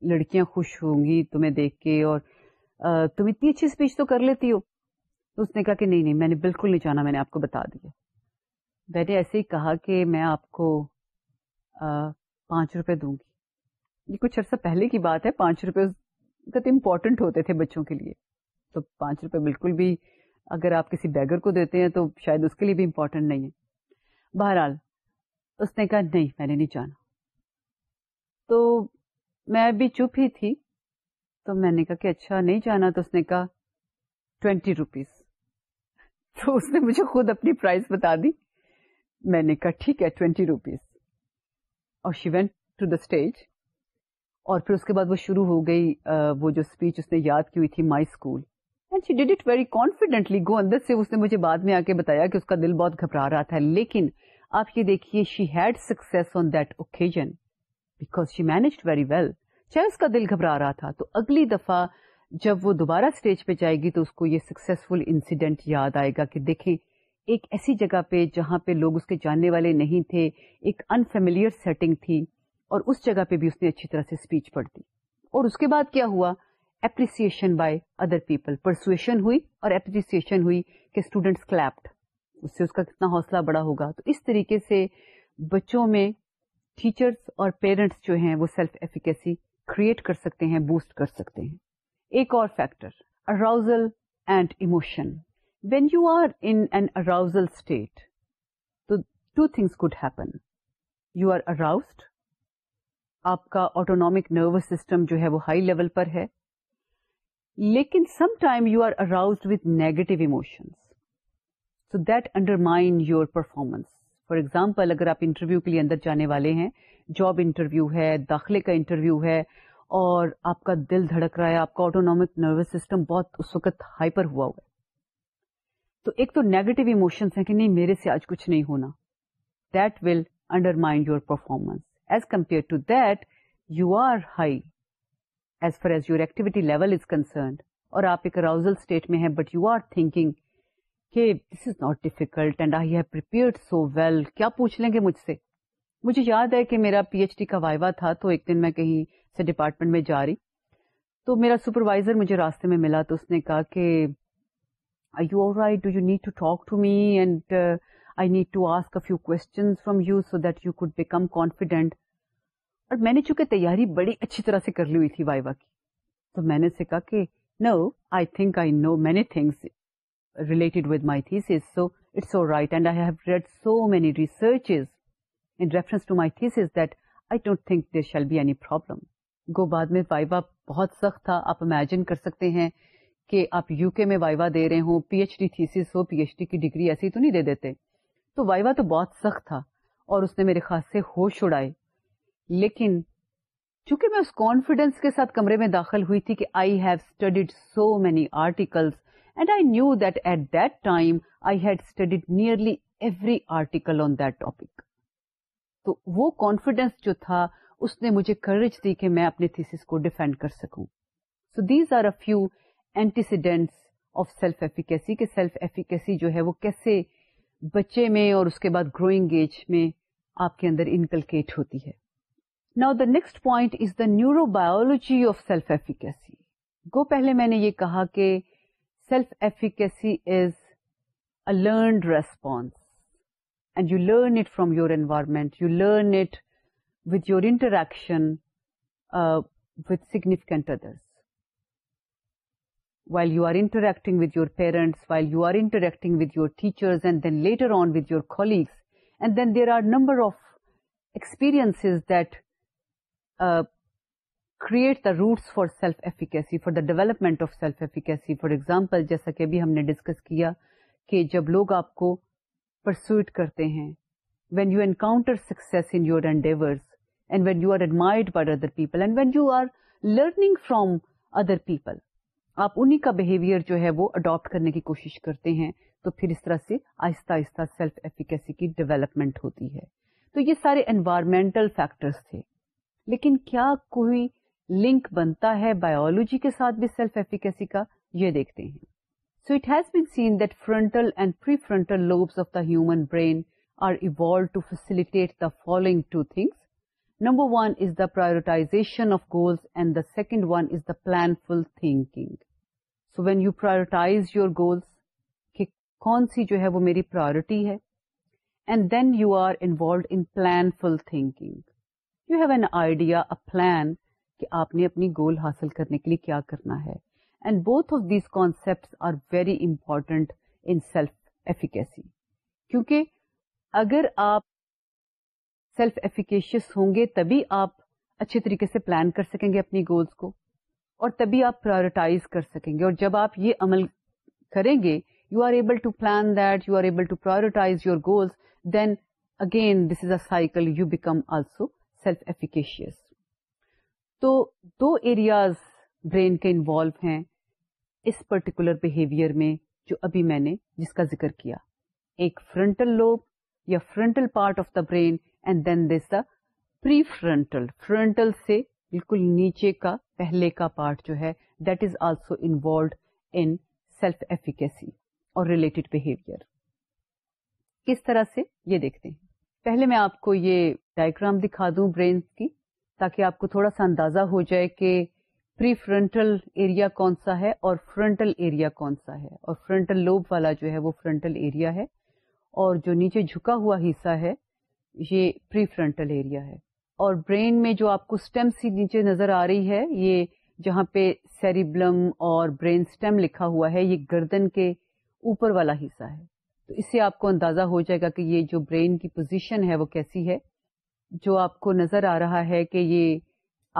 لڑکیاں خوش ہوں گی تمہیں دیکھ کے اور تم اتنی اچھی اسپیچ تو کر لیتی ہو تو اس نے کہا کہ نہیں نہیں میں نے بالکل نہیں جانا میں نے آپ کو بتا دیا میں نے ایسے ہی کہا کہ میں آپ کو پانچ روپے دوں گی یہ کچھ عرصہ پہلے کی بات ہے پانچ روپے اس کا تو ہوتے تھے بچوں کے لیے تو پانچ روپے بالکل بھی اگر آپ کسی بیگر کو دیتے ہیں تو شاید اس کے لیے بھی امپورٹنٹ نہیں ہے بہرحال اس نے کہا نہیں میں نے نہیں جانا تو میں بھی چپ ہی تھی تو میں نے کہا کہ اچھا نہیں جانا تو اس نے کہا ٹوینٹی روپیز تو اس نے مجھے خود اپنی پرائز بتا دی میں نے کہا ٹھیک ہے ٹوینٹی روپیز اور she went to the stage اور پھر اس کے بعد وہ شروع ہو گئی وہ جو اسپیچ اس نے یاد کی ہوئی تھی مائی اسکول کانفیڈینٹلی گو اندر سے بعد میں آ کے بتایا کہ اس کا دل بہت گھبرا رہا تھا لیکن آپ یہ دیکھیے she had six on that occasion because she manage very well چاہے اس کا دل گھبرا رہا تھا تو اگلی دفعہ جب وہ دوبارہ اسٹیج پہ جائے گی تو اس کو یہ سکسیزفل انسیڈنٹ یاد آئے گا کہ دیکھیں ایک ایسی جگہ پہ جہاں پہ لوگ اس کے جاننے والے نہیں تھے ایک انفیمل سیٹنگ تھی اور اس جگہ پہ بھی اس نے اچھی طرح سے اسپیچ پڑھ دی اور اس کے بعد کیا ہوا appreciation by other people persuasion ہوئی اور اپریسیشن ہوئی کہ اسٹوڈینٹس کلیپڈ اس سے اس کا کتنا حوصلہ بڑا ہوگا تو اس طریقے سے بچوں میں ٹیچرس اور پیرنٹس جو ہیں وہ سیلف ایفیکیسی کریٹ کر سکتے ہیں بوسٹ کر سکتے ہیں ایک اور factor arousal and emotion when you are an arousal state تو two things could happen you are aroused آپ کا آٹونک نروس سسٹم جو ہے وہ ہائی لیول پر ہے لیکن some time you are aroused with negative emotions so that undermine your performance for example اگر آپ انٹرویو کے لیے اندر جانے والے ہیں جاب انٹرویو ہے داخلے کا انٹرویو ہے اور آپ کا دل دھڑک رہا ہے آپ کا آٹونک نروس سسٹم بہت اس وقت ہائپر ہوا ہوا ہے تو ایک تو نیگیٹو ایموشنس ہیں کہ نہیں میرے سے آج کچھ نہیں ہونا that will undermine your performance as compare to that you are high as far as your activity level is concerned اور آپ ایک اراؤزل اسٹیٹ میں ہیں بٹ یو آر تھنکنگ کہ this is not difficult and I have so well کیا پوچھ لیں گے مجھ سے مجھے یاد ہے کہ میرا پی ایچ ڈی کا وائوا تھا تو ایک دن میں کہیں سے ڈپارٹمنٹ میں جا رہی تو میرا سپروائزر مجھے راستے میں ملا تو اس نے کہا کہ I you are right do you need to talk to me and I need to ask few question from you so that you could become confident اور میں نے چونکہ تیاری بڑی اچھی طرح سے کر لی ہوئی تھی وائوا کی تو میں نے کہا کہ no I think I know many things related with my thesis. So it's all right. And I have read so many researches in reference to my thesis that I don't think there shall be any problem. گو بعد میں وائوا بہت سخت تھا آپ امیجن کر سکتے ہیں کہ آپ یو کے میں وائوا دے رہے ہوں پی ایچ ڈی تھیسس ہو پی ایچ ڈی کی ڈگری ایسی تو نہیں دے دیتے تو وائوا تو بہت سخت تھا اور اس نے میرے خاص سے ہوش اڑائے لیکن چونکہ میں اس کانفیڈینس کے ساتھ کمرے میں داخل ہوئی تھی کہ I have studied so many articles تو وہ کانفیڈینس جو تھا اس نے مجھے کریج دی کہ میں اپنے few antecedents of self efficacy کہ اور اس کے بعد گروئنگ ایج میں آپ کے اندر انکلکیٹ ہوتی ہے now the next point is the neurobiology of self efficacy گو پہلے میں نے یہ کہا کہ Self-efficacy is a learned response, and you learn it from your environment. You learn it with your interaction uh, with significant others. While you are interacting with your parents, while you are interacting with your teachers, and then later on with your colleagues. And then there are a number of experiences that uh, create the roots for self efficacy for the development of self efficacy for example جیسا کہ ابھی ہم نے ڈسکس کیا کہ جب لوگ آپ کو پرسوئٹ کرتے ہیں when you you are in by when you are admired by other learning from other people آپ انہیں کا بہیویئر جو ہے وہ اڈاپٹ کرنے کی کوشش کرتے ہیں تو پھر اس طرح سے آہستہ آہستہ سیلف ایفیکیسی کی ڈیولپمنٹ ہوتی ہے تو یہ سارے انوائرمنٹل فیکٹرس تھے لیکن کیا کوئی لنک بنتا ہے بایولوجی کے ساتھ بھی سیلف ایفیکیسی کا یہ دیکھتے ہیں so it has been seen that frontal and prefrontal lobes of the the the human brain are evolve to to following things number one is prioritization of goals and the second one is the planful thinking so when you prioritize your goals کہ کون سی جو ہے وہ میری پرائرٹی ہے and then you you are involved in planful thinking have an idea plan کہ آپ نے اپنی گول حاصل کرنے کے لیے کیا کرنا ہے and both of these concept are very important in self efficacy کیونکہ اگر آپ سیلف ایفیکیشیس ہوں گے تبھی آپ اچھے طریقے سے پلان کر سکیں گے اپنی گولس کو اور تبھی آپ پرائرٹائز کر سکیں گے اور جب آپ یہ عمل کریں گے you are able to plan that you are able to prioritize your goals then again this is a cycle you become also self efficacious تو دو ایریاز برین کے انوالو ہیں اس پرٹیکولر بہیویئر میں جو ابھی میں نے جس کا ذکر کیا ایک فرنٹل لوب یا frontal part of the brain and then this the prefrontal frontal سے بالکل نیچے کا پہلے کا پارٹ جو ہے that is also involved in self efficacy اور ریلیٹڈ بہیویئر کس طرح سے یہ دیکھتے ہیں پہلے میں آپ کو یہ ڈائگرام دکھا دوں برین کی تاکہ آپ کو تھوڑا سا اندازہ ہو جائے کہ پری فرنٹل ایریا کون سا ہے اور فرنٹل ایریا کون سا ہے اور فرنٹل لوب والا جو ہے وہ فرنٹل ایریا ہے اور جو نیچے جھکا ہوا حصہ ہے یہ پری فرنٹل ایریا ہے اور برین میں جو آپ کو اسٹیم سی نیچے نظر آ رہی ہے یہ جہاں پہ سیریبلم اور برین اسٹیم لکھا ہوا ہے یہ گردن کے اوپر والا حصہ ہے تو اس سے آپ کو اندازہ ہو جائے گا کہ یہ جو برین کی پوزیشن ہے وہ کیسی ہے جو آپ کو نظر آ رہا ہے کہ یہ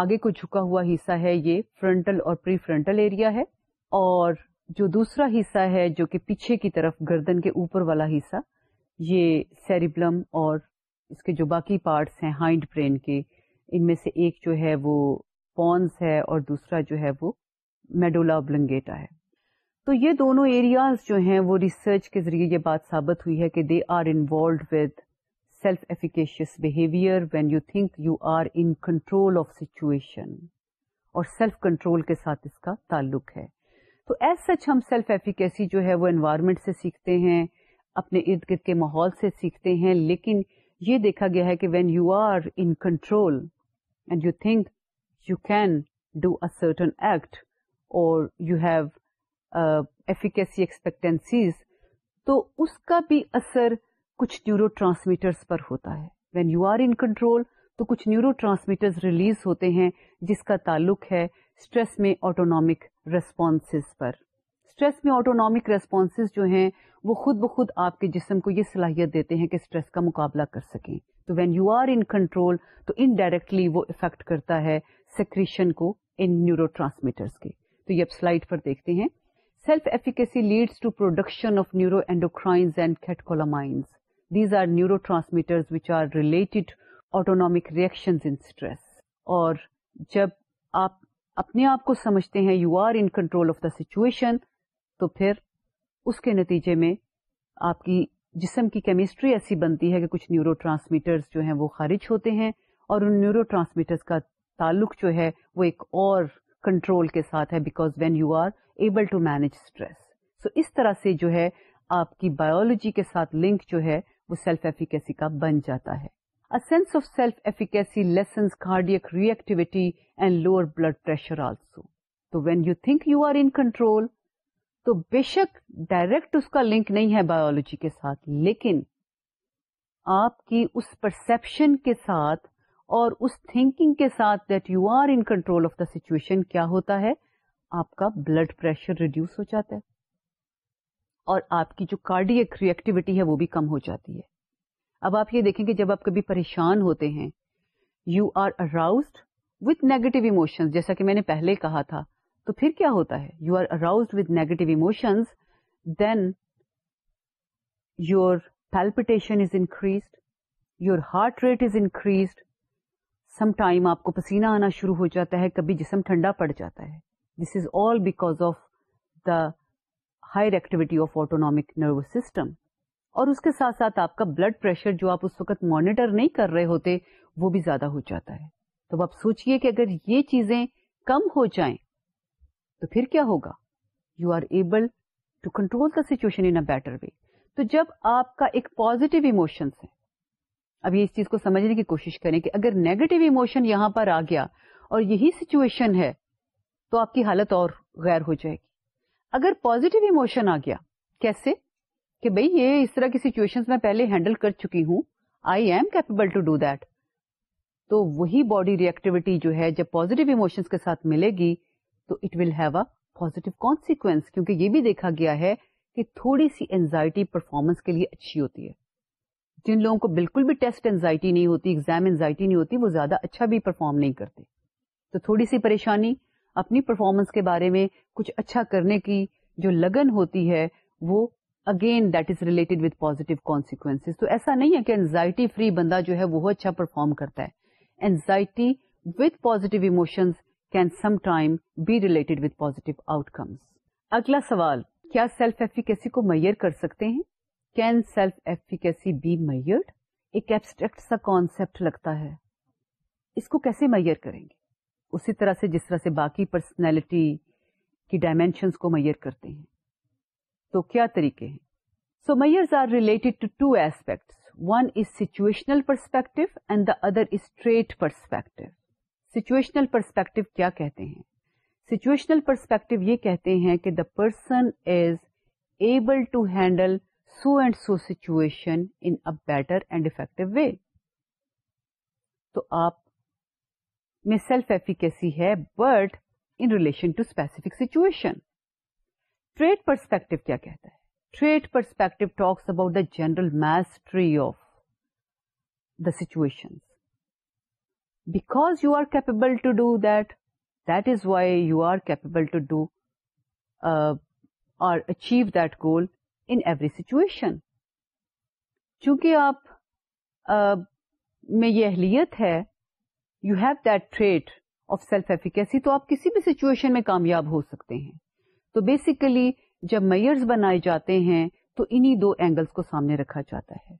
آگے کو جھکا ہوا حصہ ہے یہ فرنٹل اور پری فرنٹل ایریا ہے اور جو دوسرا حصہ ہے جو کہ پیچھے کی طرف گردن کے اوپر والا حصہ یہ سیریبلم اور اس کے جو باقی پارٹس ہیں ہائنڈ برین کے ان میں سے ایک جو ہے وہ پونس ہے اور دوسرا جو ہے وہ میڈولا بلنگیٹا ہے تو یہ دونوں ایریاز جو ہیں وہ ریسرچ کے ذریعے یہ بات ثابت ہوئی ہے کہ they are involved with self efficacious behaviour when you think you are in control of situation اور سیلف کنٹرول کے ساتھ اس کا تعلق ہے تو ایز سچ ہم سیلف ایفیکیسی جو ہے وہ انوائرمنٹ سے سیکھتے ہیں اپنے ارد گرد کے ماحول سے سیکھتے ہیں لیکن یہ دیکھا گیا ہے کہ when you are in control and you think you can do a certain act اور یو ہیو ایفیکیسی ایکسپیکٹینسیز تو اس کا بھی اثر کچھ نیورو پر ہوتا ہے when you are in control تو کچھ نیورو ٹرانسمیٹرز ریلیز ہوتے ہیں جس کا تعلق ہے اسٹریس میں آٹونامک ریسپانسز پر اسٹریس میں آٹونامک ریسپانسز جو ہیں وہ خود بخود آپ کے جسم کو یہ صلاحیت دیتے ہیں کہ اسٹریس کا مقابلہ کر سکیں تو when you are in control تو انڈائریکٹلی وہ افیکٹ کرتا ہے سیکریشن کو ان نیورو ٹرانسمیٹرس کے تو یہ اب سلائڈ پر دیکھتے ہیں self efficacy leads to production of neuro endocrines and catecholamines these are neuro transmitters which are related reactions in stress اور جب آپ اپنے آپ کو سمجھتے ہیں you are in control of the situation تو پھر اس کے نتیجے میں آپ کی جسم کی کیمسٹری ایسی بنتی ہے کہ کچھ نیورو ٹرانسمیٹرز جو ہیں وہ خارج ہوتے ہیں اور ان نیورو ٹرانسمیٹرز کا تعلق جو ہے وہ ایک اور کنٹرول کے ساتھ ہے because when you are able to manage stress so اس طرح سے جو ہے آپ کی بایولوجی کے ساتھ لنک جو ہے وہ سیلف ایفیکیسی کا بن جاتا ہے sense of self efficacy lessens cardiac reactivity and lower blood pressure also تو when you think you are in control تو بے شک ڈائریکٹ اس کا لنک نہیں ہے بایولوجی کے ساتھ لیکن آپ کی اس پرسپشن کے ساتھ اور اس تھنکنگ کے ساتھ that you are in control of the situation کیا ہوتا ہے آپ کا بلڈ پریشر ریڈیوس ہو جاتا ہے اور آپ کی جو کارڈیک ریئیکٹیوٹی ہے وہ بھی کم ہو جاتی ہے اب آپ یہ دیکھیں کہ جب آپ کبھی پریشان ہوتے ہیں you are aroused with negative emotions جیسا کہ میں نے پہلے کہا تھا تو پھر کیا ہوتا ہے you are aroused with negative emotions then your palpitation is increased your heart rate is increased some time آپ کو پسینہ آنا شروع ہو جاتا ہے کبھی جسم ٹھنڈا پڑ جاتا ہے this is all because of the higher activity of autonomic nervous system اور اس کے ساتھ ساتھ آپ کا بلڈ پریشر جو آپ اس وقت مانیٹر نہیں کر رہے ہوتے وہ بھی زیادہ ہو جاتا ہے تو آپ سوچیے کہ اگر یہ چیزیں کم ہو جائیں تو پھر کیا ہوگا you are able to control the situation in better way تو جب آپ کا ایک پوزیٹو ایموشنس ہے اب یہ اس چیز کو سمجھنے کی کوشش کریں کہ اگر نیگیٹو ایموشن یہاں پر آ گیا اور یہی سچویشن ہے تو آپ کی حالت اور غیر ہو جائے گی اگر پازیٹیو ایموشن آ گیا کیسے کہ بھئی یہ اس طرح کی سیچویشن میں پہلے ہینڈل کر چکی ہوں I am capable to do that تو وہی باڈی ریئیکٹیوٹی جو ہے جب پازیٹیو ایموشن کے ساتھ ملے گی تو it will have a positive consequence کیونکہ یہ بھی دیکھا گیا ہے کہ تھوڑی سی اینزائٹی پرفارمنس کے لیے اچھی ہوتی ہے جن لوگوں کو بالکل بھی ٹیسٹ اینزائٹی نہیں ہوتی ایگزام اینزائٹی نہیں ہوتی وہ زیادہ اچھا بھی پرفارم نہیں کرتے تو تھوڑی سی پریشانی اپنی پرفارمنس کے بارے میں کچھ اچھا کرنے کی جو لگن ہوتی ہے وہ again that is related with positive consequence تو ایسا نہیں ہے کہ اینزائٹی فری بندہ جو ہے وہ اچھا پرفارم کرتا ہے anxiety with positive emotions can some time be related with positive outcomes اگلا سوال کیا سیلف ایفیکیسی کو میئر کر سکتے ہیں can self efficacy be measured ایک ایبسٹریکٹ سا کانسیپٹ لگتا ہے اس کو کیسے میئر کریں گے اسی طرح سے جس طرح سے باقی پرسنالٹی کی ڈائمینشنس کو میئر کرتے ہیں تو کیا طریقے ہیں so measures are related to two aspects one is situational perspective and the other is trait perspective situational perspective کیا کہتے ہیں سچویشنل پرسپیکٹو یہ کہتے ہیں کہ the person is able to handle so and so situation in better and effective way تو آپ میں سیلف ایفیکیسی ہے but in relation to specific situation trait perspective کیا کہتا ہے trait perspective talks about the general mastery of the situation because you are capable to do that that is why you are capable to do اور achieve that goal in every situation چونکہ آپ uh, میں یہ اہلیت ہے you have that trait of self efficacy تو آپ کسی بھی سچویشن میں کامیاب ہو سکتے ہیں تو بیسیکلی جب میئرز بنائے جاتے ہیں تو انہی دو اینگلس کو سامنے رکھا جاتا ہے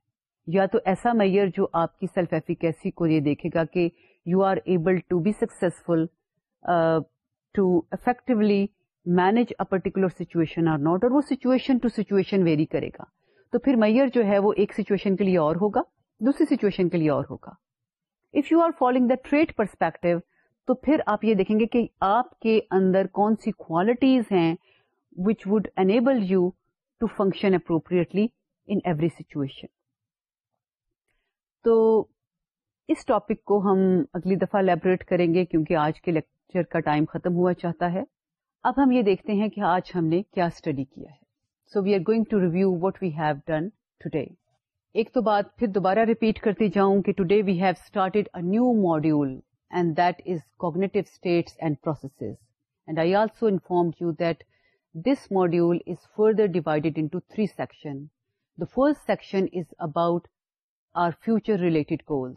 یا تو ایسا میئر جو آپ کی سیلف ایفیکیسی کو یہ دیکھے گا کہ you are able to be successful to effectively manage a particular situation or not اور وہ سچویشن ٹو سچویشن ویری کرے گا تو پھر میئر جو ہے وہ ایک سچویشن کے لیے اور ہوگا دوسری سچویشن کے لیے اور ہوگا if you are following the trait perspective تو پھر آپ یہ دیکھیں گے کہ آپ کے اندر کون سی کوالٹیز ہیں which would enable you to function appropriately in every situation تو اس ٹاپک کو ہم اگلی دفعہ لیبوریٹ کریں گے کیونکہ آج کے لیکچر کا ٹائم ختم ہوا چاہتا ہے اب ہم یہ دیکھتے ہیں کہ آج ہم نے کیا اسٹڈی کیا ہے so we are going to review what have done today ایک تو بات پھر دوبارہ ریپیٹ کرتی جاؤں کہ today we have started a new module and that is cognitive states and processes and I also inform you that this module is further divided into three section the first section is about our future related goals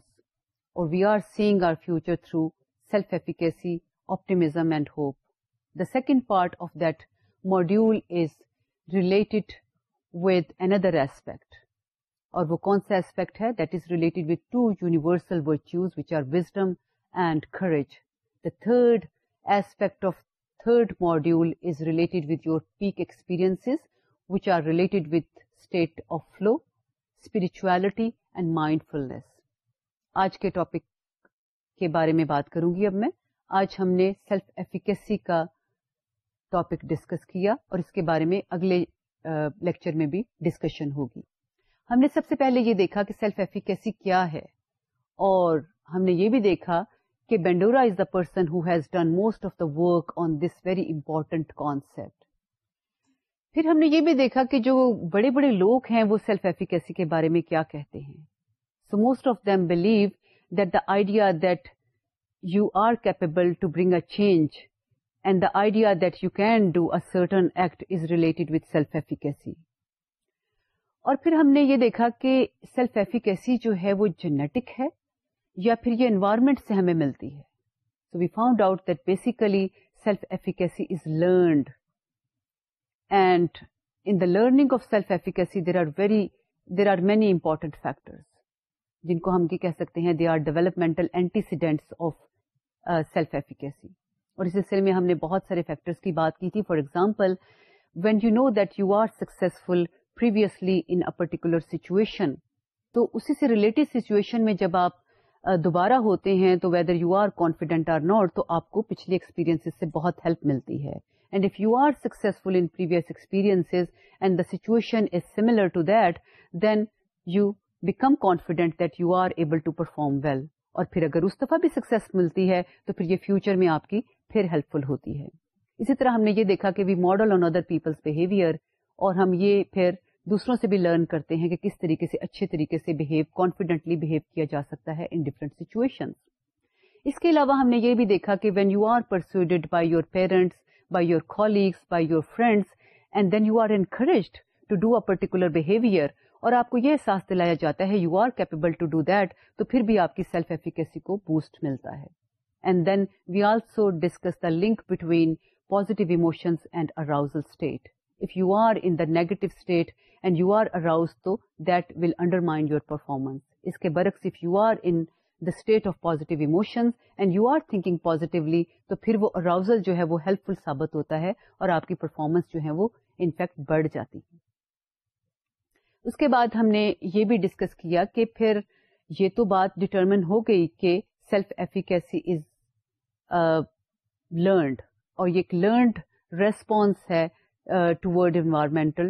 اور we are seeing our future through self efficacy optimism and hope the second part of that module is related with inner aspect اور وہ کون سا اسپیکٹ ہے that is related with two universal virtues or wisdom and courage the third aspect of third module is related your peak experience which are related with state of flow spirituality and mindfulness آج کے ٹاپک کے بارے میں بات کروں گی اب میں آج ہم نے سیلف ایفیکسی کا ٹاپک ڈسکس کیا اور اس کے بارے میں اگلے لیکچر میں بھی ڈسکشن ہوگی ہم نے سب سے پہلے یہ دیکھا کہ سیلف ایفیکیسی کیا ہے اور ہم نے یہ بھی دیکھا کہ Bandura is the person who has done most of the work on this very important concept پھر ہم نے یہ بھی دیکھا کہ جو بڑے بڑے لوگ ہیں وہ سیلف ایفیکیسی کے بارے میں کیا کہتے ہیں so most of them believe that the idea that you are capable to bring a change and the idea that you can do a is related with self efficacy اور پھر ہم نے یہ دیکھا کہ سیلف ایفیکیسی جو ہے وہ جینیٹک ہے یا پھر یہ انوائرمنٹ سے ہمیں ملتی ہے so we found out that basically self self efficacy efficacy is learned and in the learning of there are very there are many important factors جن کو ہم یہ کہہ سکتے ہیں they are developmental antecedents of self efficacy اور اس سلسلے میں ہم نے بہت سارے فیکٹرس کی بات کی تھی for example when you know that you are successful situation تو اسی سے ریلیٹڈ سچویشن میں جب آپ دوبارہ ہوتے ہیں تو whether you are confident or not تو آپ کو پچھلے ایکسپیرینس سے بہت ہیلپ ملتی ہے and and you are in previous experience the situation is similar to that then you become confident that you are able to perform well اور پھر اگر اس دفعہ بھی سکسیس ملتی ہے تو پھر یہ فیوچر میں آپ کی پھر ہیلپ فل ہوتی ہے اسی طرح ہم نے یہ دیکھا کہ we model on other peoples behaviour اور ہم یہ پھر دوسروں سے بھی لرن کرتے ہیں کہ کس طریقے سے اچھے طریقے سے بہیو بہیو کانفیڈنٹلی کیا جا سکتا ہے ان ڈفرنٹ سچویشن اس کے علاوہ ہم نے یہ بھی دیکھا کہ when you are persuaded by your parents by your colleagues by your friends and then you are encouraged to do a particular behaviour اور آپ کو یہ احساس دلایا جاتا ہے you are capable to do that تو پھر بھی آپ کی سیلف ایفیکیسی کو بوسٹ ملتا ہے and then we also discuss the link between positive emotions and arousal state if you are in the negative state and you are arouse تو that will undermined your performance اس کے برعکس if you are in the state of positive emotions and you are thinking positively تو پھر وہ اراؤزل جو ہے وہ ہیلپ فل ثابت ہوتا ہے اور آپ کی پرفارمنس جو ہے وہ انفیکٹ بڑھ جاتی ہے اس کے بعد ہم نے یہ بھی ڈسکس کیا کہ پھر یہ تو بات ڈٹرمن ہو گئی کہ سیلف ایفیکیسی از لرنڈ اور یہ ایک لرنڈ ریسپانس ہے ٹورڈ انوائرمنٹل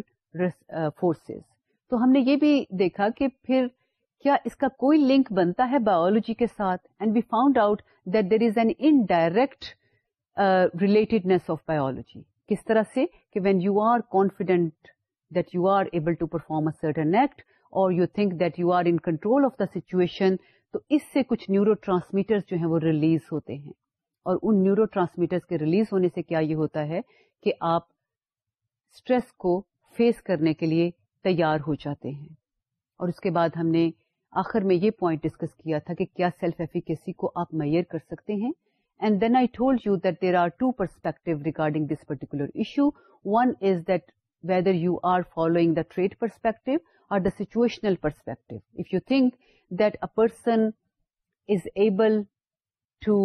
فورسز تو ہم نے یہ بھی دیکھا کہ پھر کیا اس کا کوئی لنک بنتا ہے بایولوجی کے ساتھ and we found out that there is an indirect relatedness of biology کس طرح سے کہ when you are confident that you are able to perform a certain act اور you think that you are in control of the situation تو اس سے کچھ نیورو ٹرانسمیٹر جو ہیں وہ ریلیز ہوتے ہیں اور ان نیورو ٹرانسمیٹرس کے ریلیز ہونے سے کیا یہ ہوتا ہے کہ آپ اسٹریس کو فیس کرنے کے لیے تیار ہو جاتے ہیں اور اس کے بعد ہم نے آخر میں یہ پوائنٹ ڈسکس کیا تھا کہ کیا سیلف ایفیکیسی کو آپ میئر کر سکتے ہیں and then I told you that there are two perspective regarding this particular issue one is that whether you are following the trait perspective اور the situational perspective if you think that a person is able to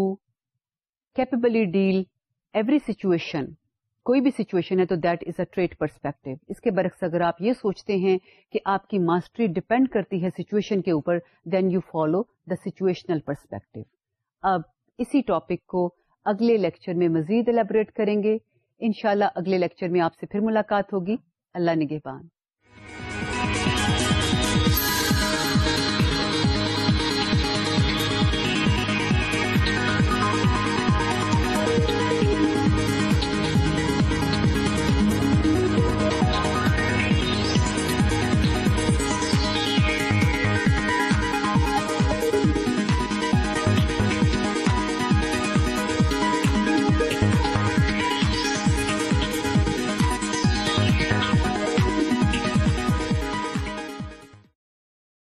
capably deal every situation کوئی بھی سچویشن ہے تو that is a trait perspective اس کے برعکس اگر آپ یہ سوچتے ہیں کہ آپ کی ماسٹری ڈپینڈ کرتی ہے سچویشن کے اوپر then you follow the situational perspective اب اسی ٹاپک کو اگلے لیکچر میں مزید الیبوریٹ کریں گے انشاءاللہ اگلے لیکچر میں آپ سے پھر ملاقات ہوگی اللہ نگہبان